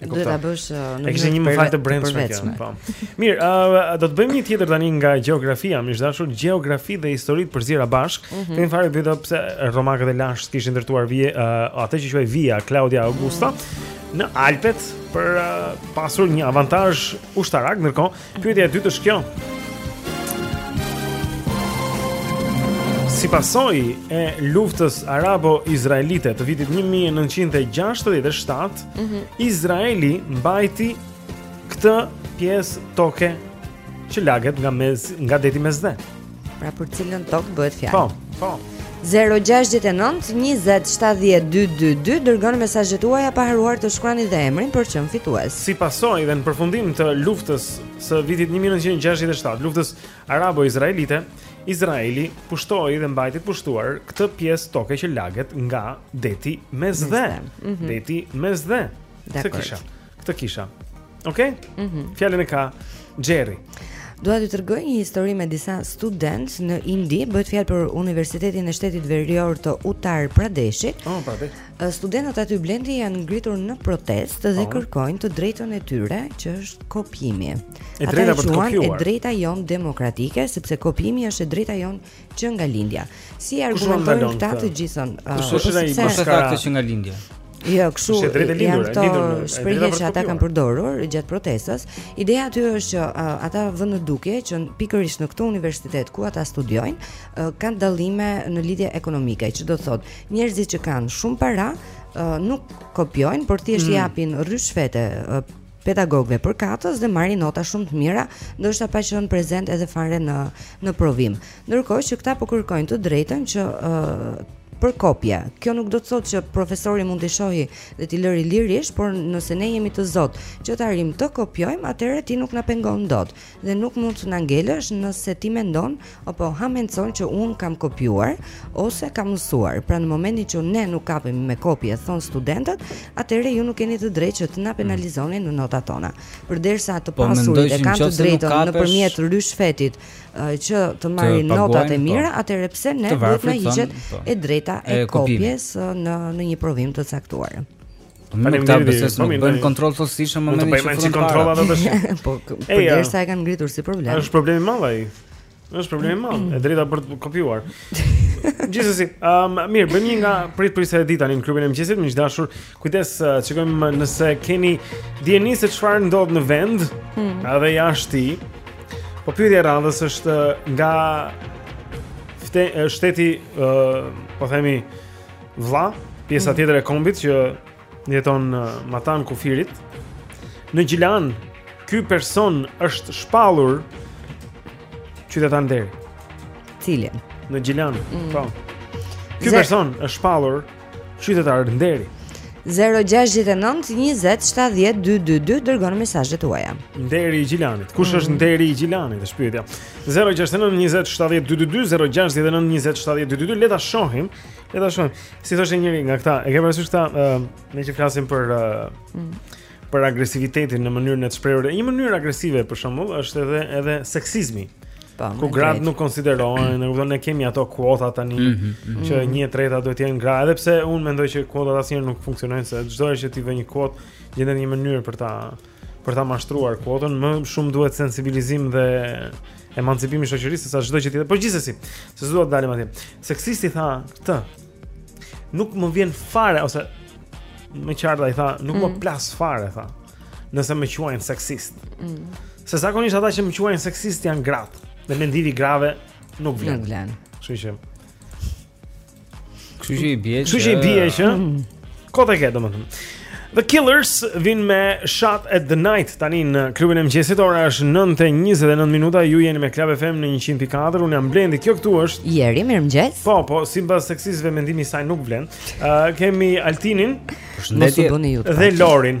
E kuptoj. Do ta bësh uh, në një një fakt të brendshëm këtu, po. Mirë, uh, do të bëjmë një tjetër tani nga gjeografia, miq të dashur gjeografi dhe histori të përziera bashkë. Mm -hmm. Kemi fare vetë pse romakët e lashtë kishin ndërtuar vije, uh, atë që quhej Via Claudia Augusta në Alpet për uh, pasur një avantazh ushtarak, ndërkohë Pyetja e dytë është kjo. Si pasojë e luftës arabo-izraelite të vitit 1967, mm -hmm. Izraeli mbajti këtë pjesë toke që laget nga, mes, nga deti Mesdhe. Pra për cilën tokë bëhet fjalë? Po, po. 0-6-9-27-12-2 Dërgoni mesazhet tuaja pa harruar të shkruani dhe emrin për çmim fitues Si pasojë dhe në përfundim të luftës së vitit 1967 Luftës Arabo-Izraelite Izraeli pushtoi dhe mbajti të pushtuar këtë pjesë toke që laget nga deti Mesdhe. Mm -hmm. Deti Mesdhe. Se kisha. Këtë kisha. Okej? Okay? Mhm. Mm Fjalën e ka Jerry. Dua t'ju tregoj një histori me disa studentë në Indi, bëhet fjalë për Universitetin e Shtetit Verior të Uttar Pradeshit. Oh, Pradesh. Studentët aty Blendi janë ngritur në protestë dhe oh. kërkojnë të drejtën e tyre, që është kopjimi. E drejta për të kopjuar. E drejta jonë demokratike, sepse kopjimi është e drejta jonë që nga lindja. Si e argumentojnë këta të gjithën? Uh, Kush është ai? Kush e tha këtë që nga lindja? Jo, kështu janë këto shprehje që ata kanë përdorur gjatë protestës. Ideja aty është që uh, ata vënë në dukje që pikërisht në këtë universitet ku ata studiojnë uh, kanë dallime në lidhje ekonomike, që do të thotë njerëzit që kanë shumë para uh, nuk kopjojnë, por thjesht mm. japin rryshfete uh, pedagogëve përkatës dhe marrin nota shumë të mira, ndoshta pa qenë prezent edhe fare në në provim. Ndërkohë që këta po kërkojnë të drejtën që për kopje. Kjo nuk do të thotë që profesori mund t'i shohi dhe t'i lëri lirisht, por nëse ne jemi të zotë që të arrijmë të kopjojmë, atëherë ti nuk na pengon dot. Dhe nuk mund të na ngelësh nëse ti mendon apo hamendëson që unë kam kopjuar ose kam mësuar. Pra në momentin që ne nuk kapemi me kopje, thonë studentët, atëherë ju nuk keni të drejtë që të na mm. penalizoni në notat tona. Përderisa të po, pasurit e kanë të drejtën nëpërmjet ryshfetit që të marrin notat e po. mira, atëherë pse ne duhet na hiqet po. e drejta e kopjes në në një provim të caktuar. Nuk ta beses, nuk bëjnë kontroll thjesht në momentin që fillon. Po bëjmë kontroll ato tash. Po, përderisa e kanë ngritur si problem. Është problem i madh ai. Është problem i madh, e drejta për të kopjuar. Gjithsesi, um, mirë, bëjmë një nga pyet pyetjet e ditës tani në klubin e mëngjesit, miq të dashur. Kujdes, uh, shikojmë nëse keni dijeni se çfarë ndodh në vend, hmm. edhe jashtë tij. Po pyetja e radhës është uh, nga fte, uh, shteti, uh, po themi, vlla, pjesa mm. tjetër e kombit që jeton matanë kufirit. Në Gjilan, ky person është shpallur qytetar nderi. Cili? Në Gjilan, mm. po. Ky person është shpallur qytetar nderi. 0-6-9-20-7-12-2 Dërgoni mesazhet tuaja Nderi i Gjilanit Kush është mm. nderi i Gjilanit? Është pyetja 0-6-9-20-7-12-2 0-6-9-20-7-12-2 Le ta shohim Le ta shohim. Si thoshte njëri nga këta, e ke parasysh këta, uh, meqë flasim për uh, mm. për agresivitetin në mënyrën e të shprehurit. Një mënyrë agresive për shembull është edhe edhe seksizmi. Po, ku gratë nuk konsiderohen, më kupton ne kemi ato kuota tani mm -hmm. që mhm. një treta duhet të jenë gra, edhe pse unë mendoj që kuotat asnjëherë nuk funksionojnë se çdo herë që ti vë një kuotë gjendet një mënyrë për ta për ta mashtruar kuotën, më shumë duhet sensibilizim dhe emancipim i shoqërisë sa çdo gjë tjetër. Por gjithsesi, se s'do të dalim atje. Seksisti tha këtë. Nuk më vjen fare ose më qartë ai tha, nuk mm. më plas fare tha. Nëse më quajnë seksist. Mm. Se zakonisht ata që më quajnë seksist janë gratë. Dhe mendimi i grave nuk vlen. Nuk vlen. Kështu që Kështu që i bie. Kështu që i bie që kot e ke domethënë. The Killers vin me Shot at the Night tani në klubin e mëngjesit ora është 9:29 minuta ju jeni me Club FM në 104 unë jam Blendi kjo këtu është Jeri mirëmëngjes Po po sipas seksistëve mendimi i saj nuk vlen uh, kemi Altinin përshëndetje dhe Lorin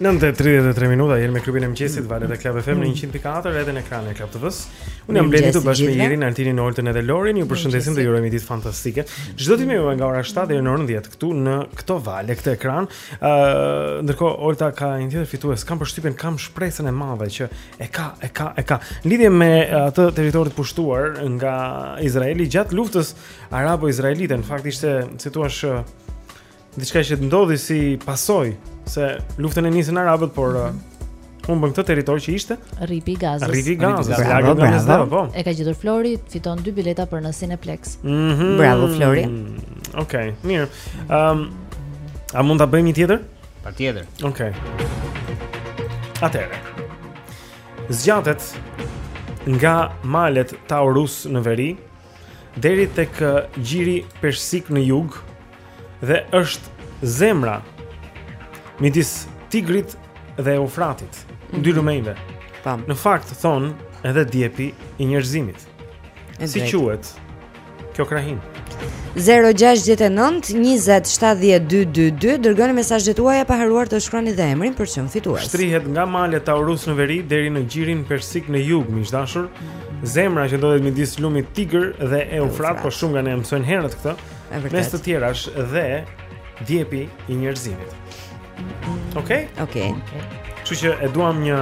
9:33 minuta jemi me klubin e mëngjesit mm. Valët e Club FM në 104 mm. edhe në ekranin e Club TV-s. Unë jam Blendi këtu bashkë me Irin, Altinin, Oltën edhe Lorin. Ju përshëndesim dhe ju urojmë ditë fantastike. Çdo ditë me ju nga ora 7 deri në orën 10 këtu në këto valë, këtë ekran. Ë, uh, ndërkohë Olta ka një tjetër fitues. Kam përshtypjen, kam shpresën e madhe që e ka, e ka, e ka. Lidhje me atë territorin të pushtuar nga Izraeli gjatë luftës arabo-izraelite, në fakt ishte, si thua, Diçka që ndodhi si pasojë se luftën e nisën arabët, por mm -hmm humbën këtë territor që ishte Rripi i Gazës. Rripi i Gazës, lagë në mes dëve, po. E ka gjetur Flori, fiton dy bileta për në Cineplexx. Mm -hmm. Bravo Flori. Okej, okay, mirë. Ëm um, a mund ta bëjmë një tjetër? Patjetër. Okej. Okay. Atëherë. Zgjatet nga malet Taurus në veri, deri tek gjiri persik në jug dhe është zemra midis Tigrit dhe Eufratit, mm -hmm. dy mhm. lumejve. Tam. Në fakt thonë edhe djepi i njerëzimit. Si quhet kjo krahinë? 0-6-9-27-12-2 Dërgoni mesazhet tuaja pa harruar të shkruani dhe emrin për çmimfituesit Shtrihet nga malet Taurus në veri Deri në gjirin persik në jug, miq të dashur Zemra që ndodhet midis lumit Tigër dhe Eufrat, po shumë nga ne e mësojnë herët këtë. Mes të tjerash dhe djepi i njerëzimit. Okej? Okay? Okej. Okay. Kështu që e duam një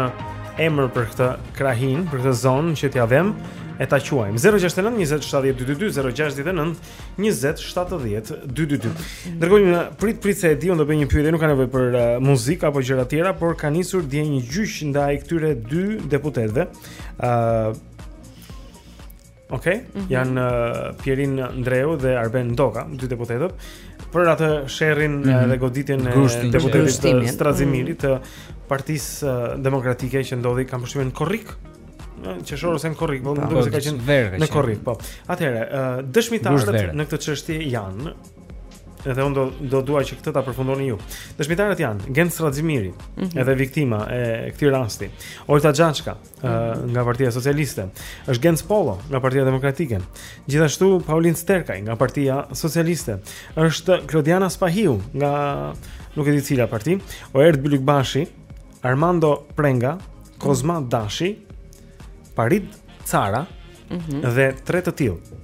emër për këtë krahinë, për këtë zonë që t'ia vëmë e ta quajmë 069 20 70 222 069 20 70 222. Ndërkohë prit prit se e di unë do bëj një pyetje, nuk ka nevojë për uh, muzikë apo gjëra tjera, por ka nisur dje një gjyq ndaj këtyre dy deputetëve. Ëh uh, Ok, mm -hmm. janë uh, Pjerin Ndreu dhe Arben Ndoka, dy deputetët për atë sherrin mm -hmm. dhe goditjen e deputetit Strazimiri mhm. të Partisë eh, Demokratike që ndodhi kam përshtypjen në Korrik në qershor ose në Korrik, po më duket se ka qenë në Korrik, po. Atëherë, eh, dëshmitarët në këtë çështje janë Edhe unë do, do doja që këtë ta përfundoni ju Dëshmitarët janë Gent Strazimiri mm -hmm. Edhe viktima e këtij rasti Olta Xhaçka mm -hmm. Nga partia socialiste është Genc Pollo Nga partia demokratike Gjithashtu Paulin Sterkaj Nga partia socialiste është Klodiana Spahiu Nga nuk e di cila parti Oerd Bylykbashi Armando Prenga Kozma Dashi Parid Cara mm -hmm. Dhe tre të tillë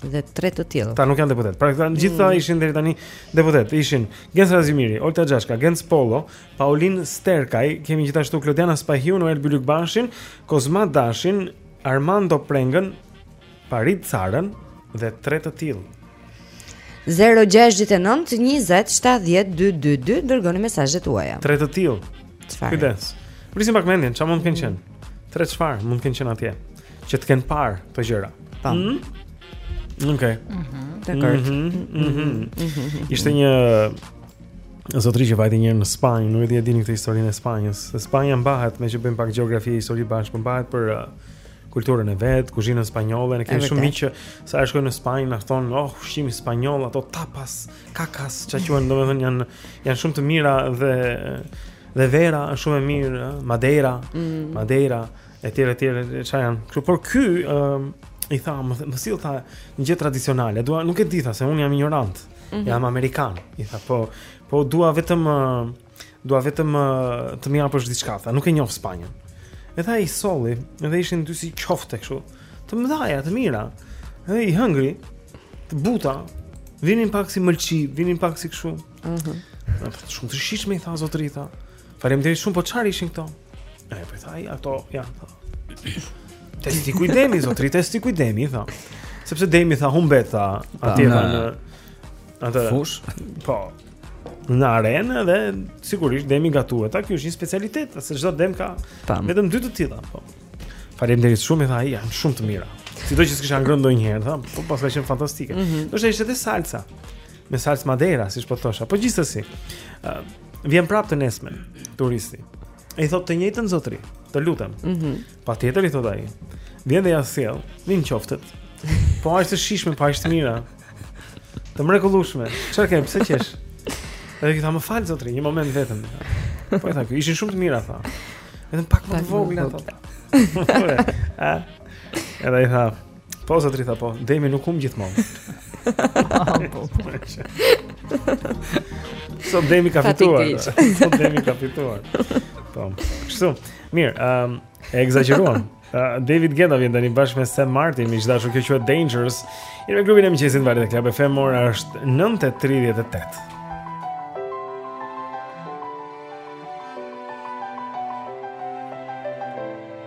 dhe tre të tjerë. Tre nuk janë deputet. Pra këta gjithë mm. ishin deri tani deputet. Ishin Genc Strazimiri, Olta Xhaçka, Genc Pollo, Paulin Sterkaj, kemi gjithashtu Klodiana Spahiu, Noel Bylykbashin, Kozma Dashin, Armando Prengën, Parit Carën dhe tre të tillë. 0-6-9-27-12-22 Dërgoni mesazhet tuaja Tre të tillë Kujdes Vrisim pak mendin, qa mund të kënë qenë? Tre të çfarë, mund të kenë qenë atje që të kenë parë këto gjëra. Tam. Mm -hmm. Okej. Okay. Mm -hmm. Dekord. Mm -hmm. mm -hmm. Ishte një zotëri që vajti një herë në Spanjë, nuk e di e dini këtë historinë e Spanjës. Se Spanja mbahet, me që bëjmë pak geografi e histori bashkë, po mbahet për uh, kulturën e vet, kuzhinën spanjolle, ne kemi shumë miq që sa herë shkojnë në Spanjë na thon, "Oh, ushqimi spanjoll, ato tapas, kakas, çka quhen, domethënë janë janë shumë të mira dhe dhe vera është shumë e mirë, Madeira, mm. Madeira." etj etj çfarë janë. Por ky ë um, i tha më, më sill tha një gjë tradicionale. Dua nuk e di tha se un jam injorant. Mm -hmm. Jam amerikan. I tha po po dua vetëm uh, dua vetëm uh, të më japësh diçka tha. Nuk e njoh Spanjën. E ja solli dhe ishin dy si qofte kështu. Të mëdha, të mira. Dhe i hëngri, të buta, vinin pak si mëlçi, vinin pak si kështu. Mhm. Mm shumë të shijshme i tha zotëri tha. Faleminderit shumë, po çfarë ishin këto? Ai po tha, ato janë këto. Testikuj demi zotri, testikuj demi, tha. Sepse demi tha humbet tha, atje tha në atë fushë. Po. Në arenë dhe sigurisht demi gatuhet, ky është një specialitet, se çdo dem ka vetëm dy të tilla, po. Faleminderit shumë, tha ai, janë shumë të mira. Sido që s'kisha ngrënë ndonjë herë, tha, po paskan qenë fantastike. Mm -hmm. Domethënë ishte edhe salca. Me salcë madera, siç po thosha. Po gjithsesi. Vjen prapë të nesërmen turisti. I thotë të njëjtën zotri, të lutem. Mhm. Mm Patjetër i thotë ai. Vjen dhe ja sjell, vin qoftet. Po aq të shijshme, po aq të mira. Të mrekullueshme. Çfarë ke, pse qesh? Edhe i tha më fal zotri, një moment vetëm. Po i tha, ishin shumë të mira tha. Vetëm pak më të vogla ato. Edhe i tha, Po zotri tha po, demi nuk humb gjithmonë. Po, po. Sot demi ka fituar. Sot demi ka fituar. Po. Kështu. Mirë, ëm um, e ekzagjeruam. Uh, David Guetta vjen tani bashkë me Sam Martin, miq të dashur, kjo quhet Dangerous. Jemi në grupin e mëngjesit valët e Club FM ora është 9:38.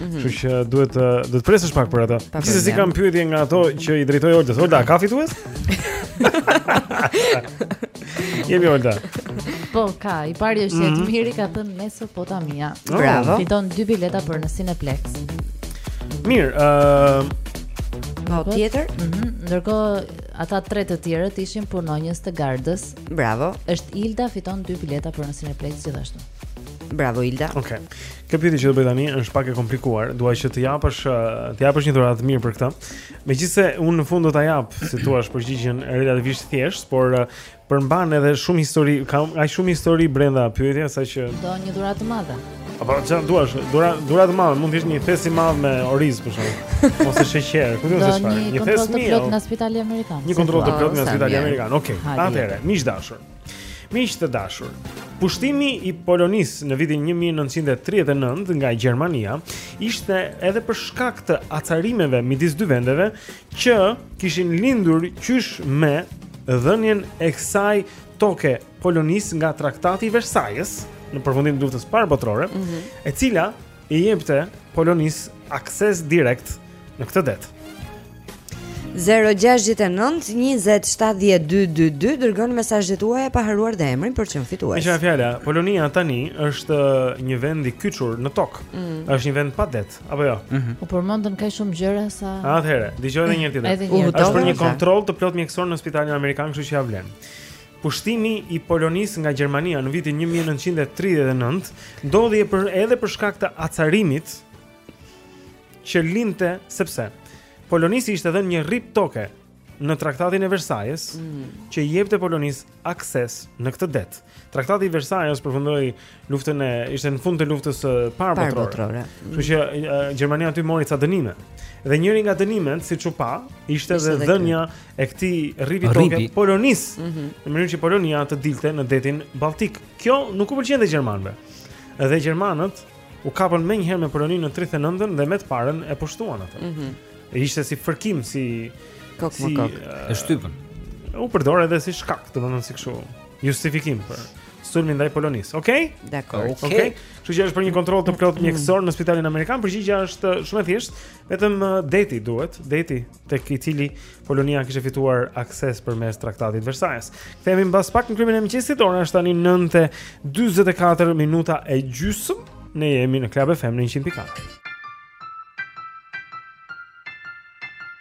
Mhm. Kështu që duhet të do të presësh pak për atë. Se s'i kam pyetje nga ato që i drejtoi Olta. Olta, ka fitues? Jemi Olta. Po, ka. I pari është Jet mhm. Miri ka thënë Mesopotamia. Oh. Bravo. Fiton dy bileta për në Cineplex. Mirë, ë Po tjetër? Mhm. Ndërkohë ata tre të tjerët ishin punonjës të gardës. Bravo. Është Ilda fiton dy bileta për në Cineplex gjithashtu. Bravo Ilda. Okej. Okay. Kjo pyetje që do bëj tani është pak e komplikuar. Dua që të japësh, të japësh një dhuratë të mirë për këtë. Megjithëse unë në fund do ta jap, si thua, përgjigjen relativisht thjesht, por përmban edhe shumë histori, ka aq shumë histori brenda pyetjes sa që do një dhuratë të madhe. Epo ça ndo dhurate, dhura dhuratë madhe, mund të jetë një thes i madh me oriz për shembull. Ose sheqer, ku di unë? Një thes miell. Një kontroll të plotë nga spitali amerikan. Një kontroll të plotë nga spitali amerikan. Okej. Atëherë, miq dashur. Miq të dashur, pushtimi i Polonisë në vitin 1939 nga Gjermania ishte edhe për shkak të acarimeve midis dy vendeve që kishin lindur qysh me dhënien e kësaj toke Polonisë nga Traktati i Versajës në përfundim të luftës parë botërore, mm -hmm. e cila i jepte Polonisë akses direkt në këtë det. 0-6-9-27-12-22 Dërgoni mesazhet tuaja pa harruar dhe emrin po qe fituar Ishte fjala, Polonia tani është një vend i kyçur në tokë mm. është një vend pa det, apo jo? Mm -hmm. U përmendën kaq shumë gjëra sa... A, atëhere, dëgjo edhe njëherë tjetër është për një kontroll të plotë mjekësor në spitalin Amerikan kështu që ia vlen Pushtimi i Polonisë nga Gjermania në vitin një mijë e nëntëqind e tridhjetë e nëntë ndodhi e për, edhe për shkak të acarimit që lindte sepse Polonisë i ishte dhënë një rrip toke në traktatin e Versajës mm. që i jepte Polonisë akses në këtë det. Traktati i Versajës përfundoi luftën e ishte në fund të luftës së parë botërore. botërore. Kështu që uh, Gjermania aty mori ca dënime. Dhe njëri nga dënimet, siç u pa, ishte dhe dhënia e këtij rripi toke Polonisë, mm -hmm. në mënyrë që Polonia të dilte në detin Baltik. Kjo nuk u pëlqente gjermanëve. Dhe gjermanët u kapën menjëherë me Poloninë në 39-ën dhe me të parën e pushtuan atë. Mm -hmm. Ishte si fërkim, si kok si, më kok. Uh, e shtypën. U përdor edhe si shkak, domethënë si kështu. justifikim për sulmin ndaj Polonisë. Okej? Okay? Dakor. Okej. Okay. Okay. Kështu që është për një kontroll të plotë mjekësor në spitalin amerikan, përgjigja është shumë e thjeshtë, vetëm uh, deti duhet, deti tek i cili Polonia kishte fituar akses përmes traktatit të Versajës. Kthehemi mbas pak në klubin e mëngjesit, ora është tani 9:44 minuta e gjysmë. Ne jemi në Club FM në 100.4.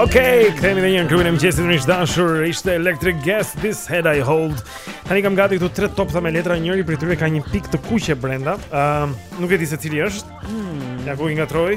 Okej, kthehemi dhe një herë në klubin e mëngjesit miq të dashur, ishte Electric Guest, This Head I Hold Tani kam gati këtu tre topëta me letra, njëri prej tyre ka një pikë të kuqe brenda uh, Nuk e di se cili është, hmm. ja ku i ngatërroj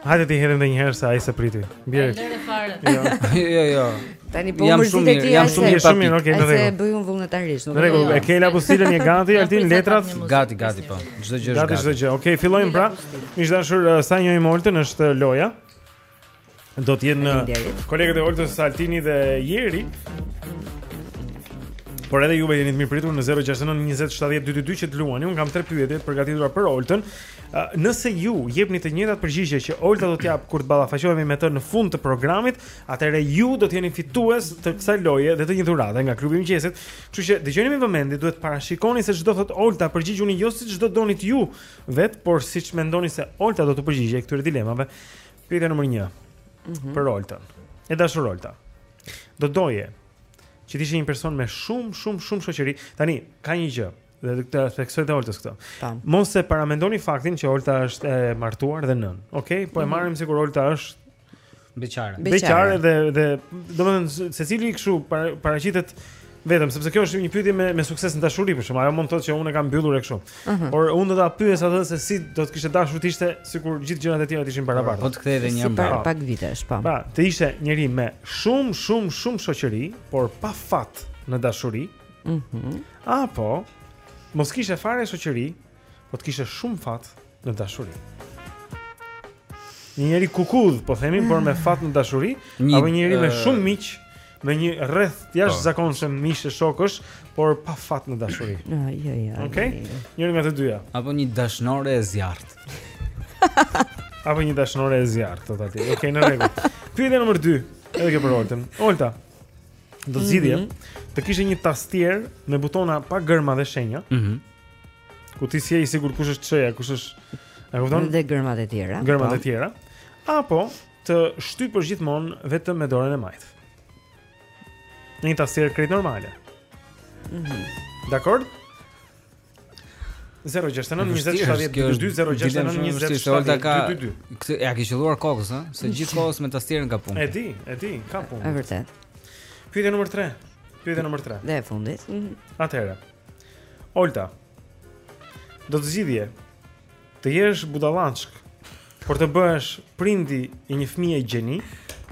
Hajde t'i hedhim edhe një herë se ai s'e priti. Mirë. Lëre fare. Jo. jo, jo, jo. Tani po më zgjidhet ti. Jam shumë mirë, shumë mirë. Okej, në rregull. S'e bëj unë vullnetarisht, nuk e di. Rregull, e ke lapsin ti gati, Altin, letrat. Gati, gati po. Çdo gjë është gati. Gati çdo gjë. Okej, fillojmë pra. Miq të dashur, uh, sa e njohim Oltën është uh, loja. Do të jenë uh, kolegët e Oltës Altini dhe Jeri. Por edhe juve jeni të mirëpritur në 069 20 70 222 që të luani. Unë kam tre pyetje të përgatitura për Oltën. Nëse ju jepni të njëjtat përgjigje që Olta do të japë kur të ballafaqohemi me të në fund të programit, atëherë ju do të jeni fitues të kësaj loje dhe të një dhurate nga klubi i mëngjesit. Kështu që dëgjoni me vëmendje, duhet të parashikoni se ç'do thotë Olta, përgjigjuni jo siç do donit ju vetë, por siç mendoni se Olta do t'u përgjigjej këtyre dilemave. Pyetja nr. 1. Mm -hmm. Për Oltën. E dashur Olta. Do doje që të ishe një person me shumë, shumë, shumë shoqëri. Tani ka një gjë. Mm Dhe ta theksoj te Olta këtë Mos e paramendoni faktin që Olta është e martuar dhe nënë Ok, po e mhm. marrim sikur Olta është Beqare Beqare dhe, dhe Domethënë secili kështu paraqitet Vetëm, sepse kjo është një pyetje me me sukses në dashuri për shkak, ajo mund të thotë që unë e kam mbyllur e kështu. Uh mhm. -huh. Por unë do ta pyes atë se si do të kishte dashur të ishte sikur gjithë gjërat e tjera të ishin barabarta. Po e kthej edhe një herë. Si pak vitesh, po. Pra, të ishte njeri me shumë, shumë, shumë shoqëri, por pa fat në dashuri. Mhm. Mm Apo mos kishe fare shoqëri, po të kishe shumë fat në dashuri. Një njeri kukudh, po themi, por me fat në dashuri, një, apo një njeri me shumë miq, me një rreth të jashtëzakonshëm miqsh e shokësh, por pa fat në dashuri. Ai, ai, ai. Okej. Njëra nga të dyja. Apo një dashnore e zjarrt. Apo një dashnore e zjarrt, thotë aty. Okej, në rregull. Pyetja nr. 2, edhe kjo për Oltën. Olta, do të zgjidhje, mm -hmm. të kishe një tastierë me butona pa gërma dhe shenja. Mhm. Mm ku ti s'je i sigurt kush është ç-ja, kush është e kupton? Dhe gërmat e tjera. Gërmat po. e tjera. Apo të shtypësh gjithmonë vetëm me dorën e majtë. Në një tastierë krejt normale. Mhm. Mm Dakord? 069-2070-222 069-2070-222 Këtë ia ke qëlluar kokës, ha? Se gjithë kohës me tastierën ka punë E di, e di, ka punë E vërtet Pyetja numër 3 Pyetja numër 3 Dhe e fundit mm -hmm. Atëherë Olta Do të zgjidhje Të jesh budallaçkë Por të bëhesh prindi i një fmije gjeni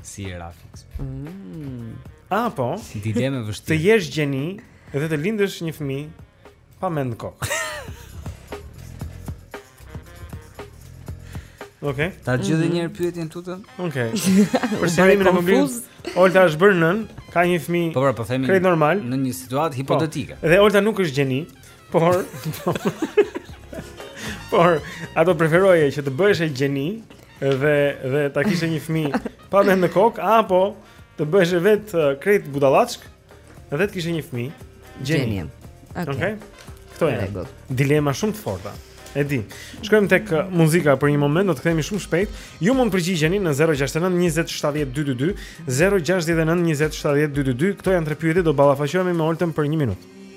Si Rafix mm. Apo Dilemë e vështirë Të jesh gjeni Dhe të lindësh një fmi Pa mend në kokë. Okej. Okay. Ta gjejë mm -hmm. njëherë pyetjen tjetër? Okej. Okay. Për sërimin e mobilit, Olta është bërë nën, ka një fëmi po, pra, po themi, krejt normal. Në një situatë po. hipotetike. Po, dhe Olta nuk është gjeni, por... por, a do preferoje që të bëheshe gjeni dhe, dhe të kishe një fëmi pa mend në kokë, apo të bëheshe vetë uh, krejt budallaçkë, Edhe të kishe një fëmi Gjeni Okej okay. Këto janë Dilema shumë të forta E di Shkojmë tek uh, muzika për një moment Do të kthehemi shumë shpejt Ju mund përgjigjeni në 069 20 70 222 069 20 70 222 Këto janë tre pyetjet Do ballafaqohemi me Oltën pas një minutë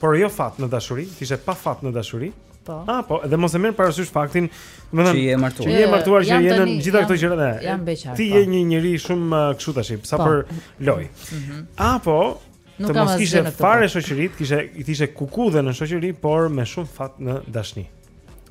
Por jo fat në dashuri, të ishe pa fat në dashuri. Po. Apo, edhe mos e merr parasysh faktin, domethënë, që je martuar. Që je martuar që janë gjitha këto gjëra dhe jam beqar. Ti po. je një njeri shumë uh, kështu tash, sa po. për loj. Mhm. Apo të mos kishe fare shoqëri, të ishe, të ishe kukudhe në shoqëri, por me shumë fat në dashni.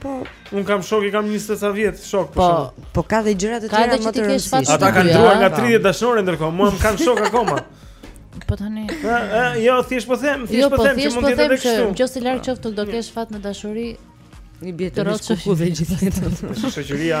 Po, un kam shok, i kam 20 sa vjet shok po po, shkak. Po, po ka dhe gjëra të tjera më të rëndësishme. Ata kanë ndruar nga 30 dashore ndërkohë, mua më kanë shok akoma. Po tani. Jo, thjesht po them, thjesht jo, po, po them që mund të jetë edhe kështu. Jo, nëse larg qoftë do të kesh fat në dashuri, i bie të rrosh kukudhe gjithë. Shoqëria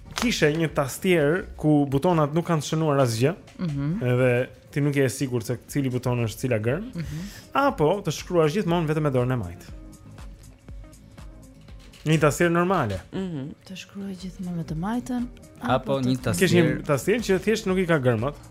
kishe një tastier ku butonat nuk kanë të shënuar asgjë. Ëh. Mm -hmm. Edhe ti nuk je e sigurt se cili buton është cila gërm. Ëh. Mm -hmm. Apo të shkruash gjithmonë vetëm me dorën e majtë. Një tastier normale. Ëh. Mm -hmm. Të shkruaj gjithmonë me të majtën apo, apo një tastier. Kesh një tastier që thjesht nuk i ka gërmat. Ëh.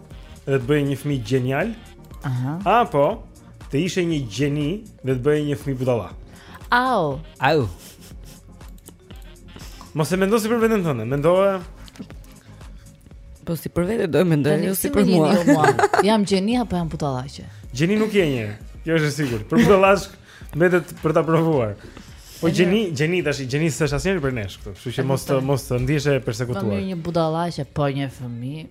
dhe të bëje një fëmijë gjenial. Aha. Apo të ishe një gjeni dhe të bëje një fëmijë budalla. Au. Au. Mos e mendo si për veten tënde, mendoje Po si për vete do e mendoj, jo si për mua. mua. jam gjeni apo jam budallaqe? Gjeni nuk je një. Kjo është e sigurt. Për budallaq mbetet për ta provuar. Po gjeni, gjeni tash, gjeni s'është asnjëri prej nesh këtu. Kështu që mos të mos të ndihesh e persekutuar. Kam një budallaqe po një fëmijë.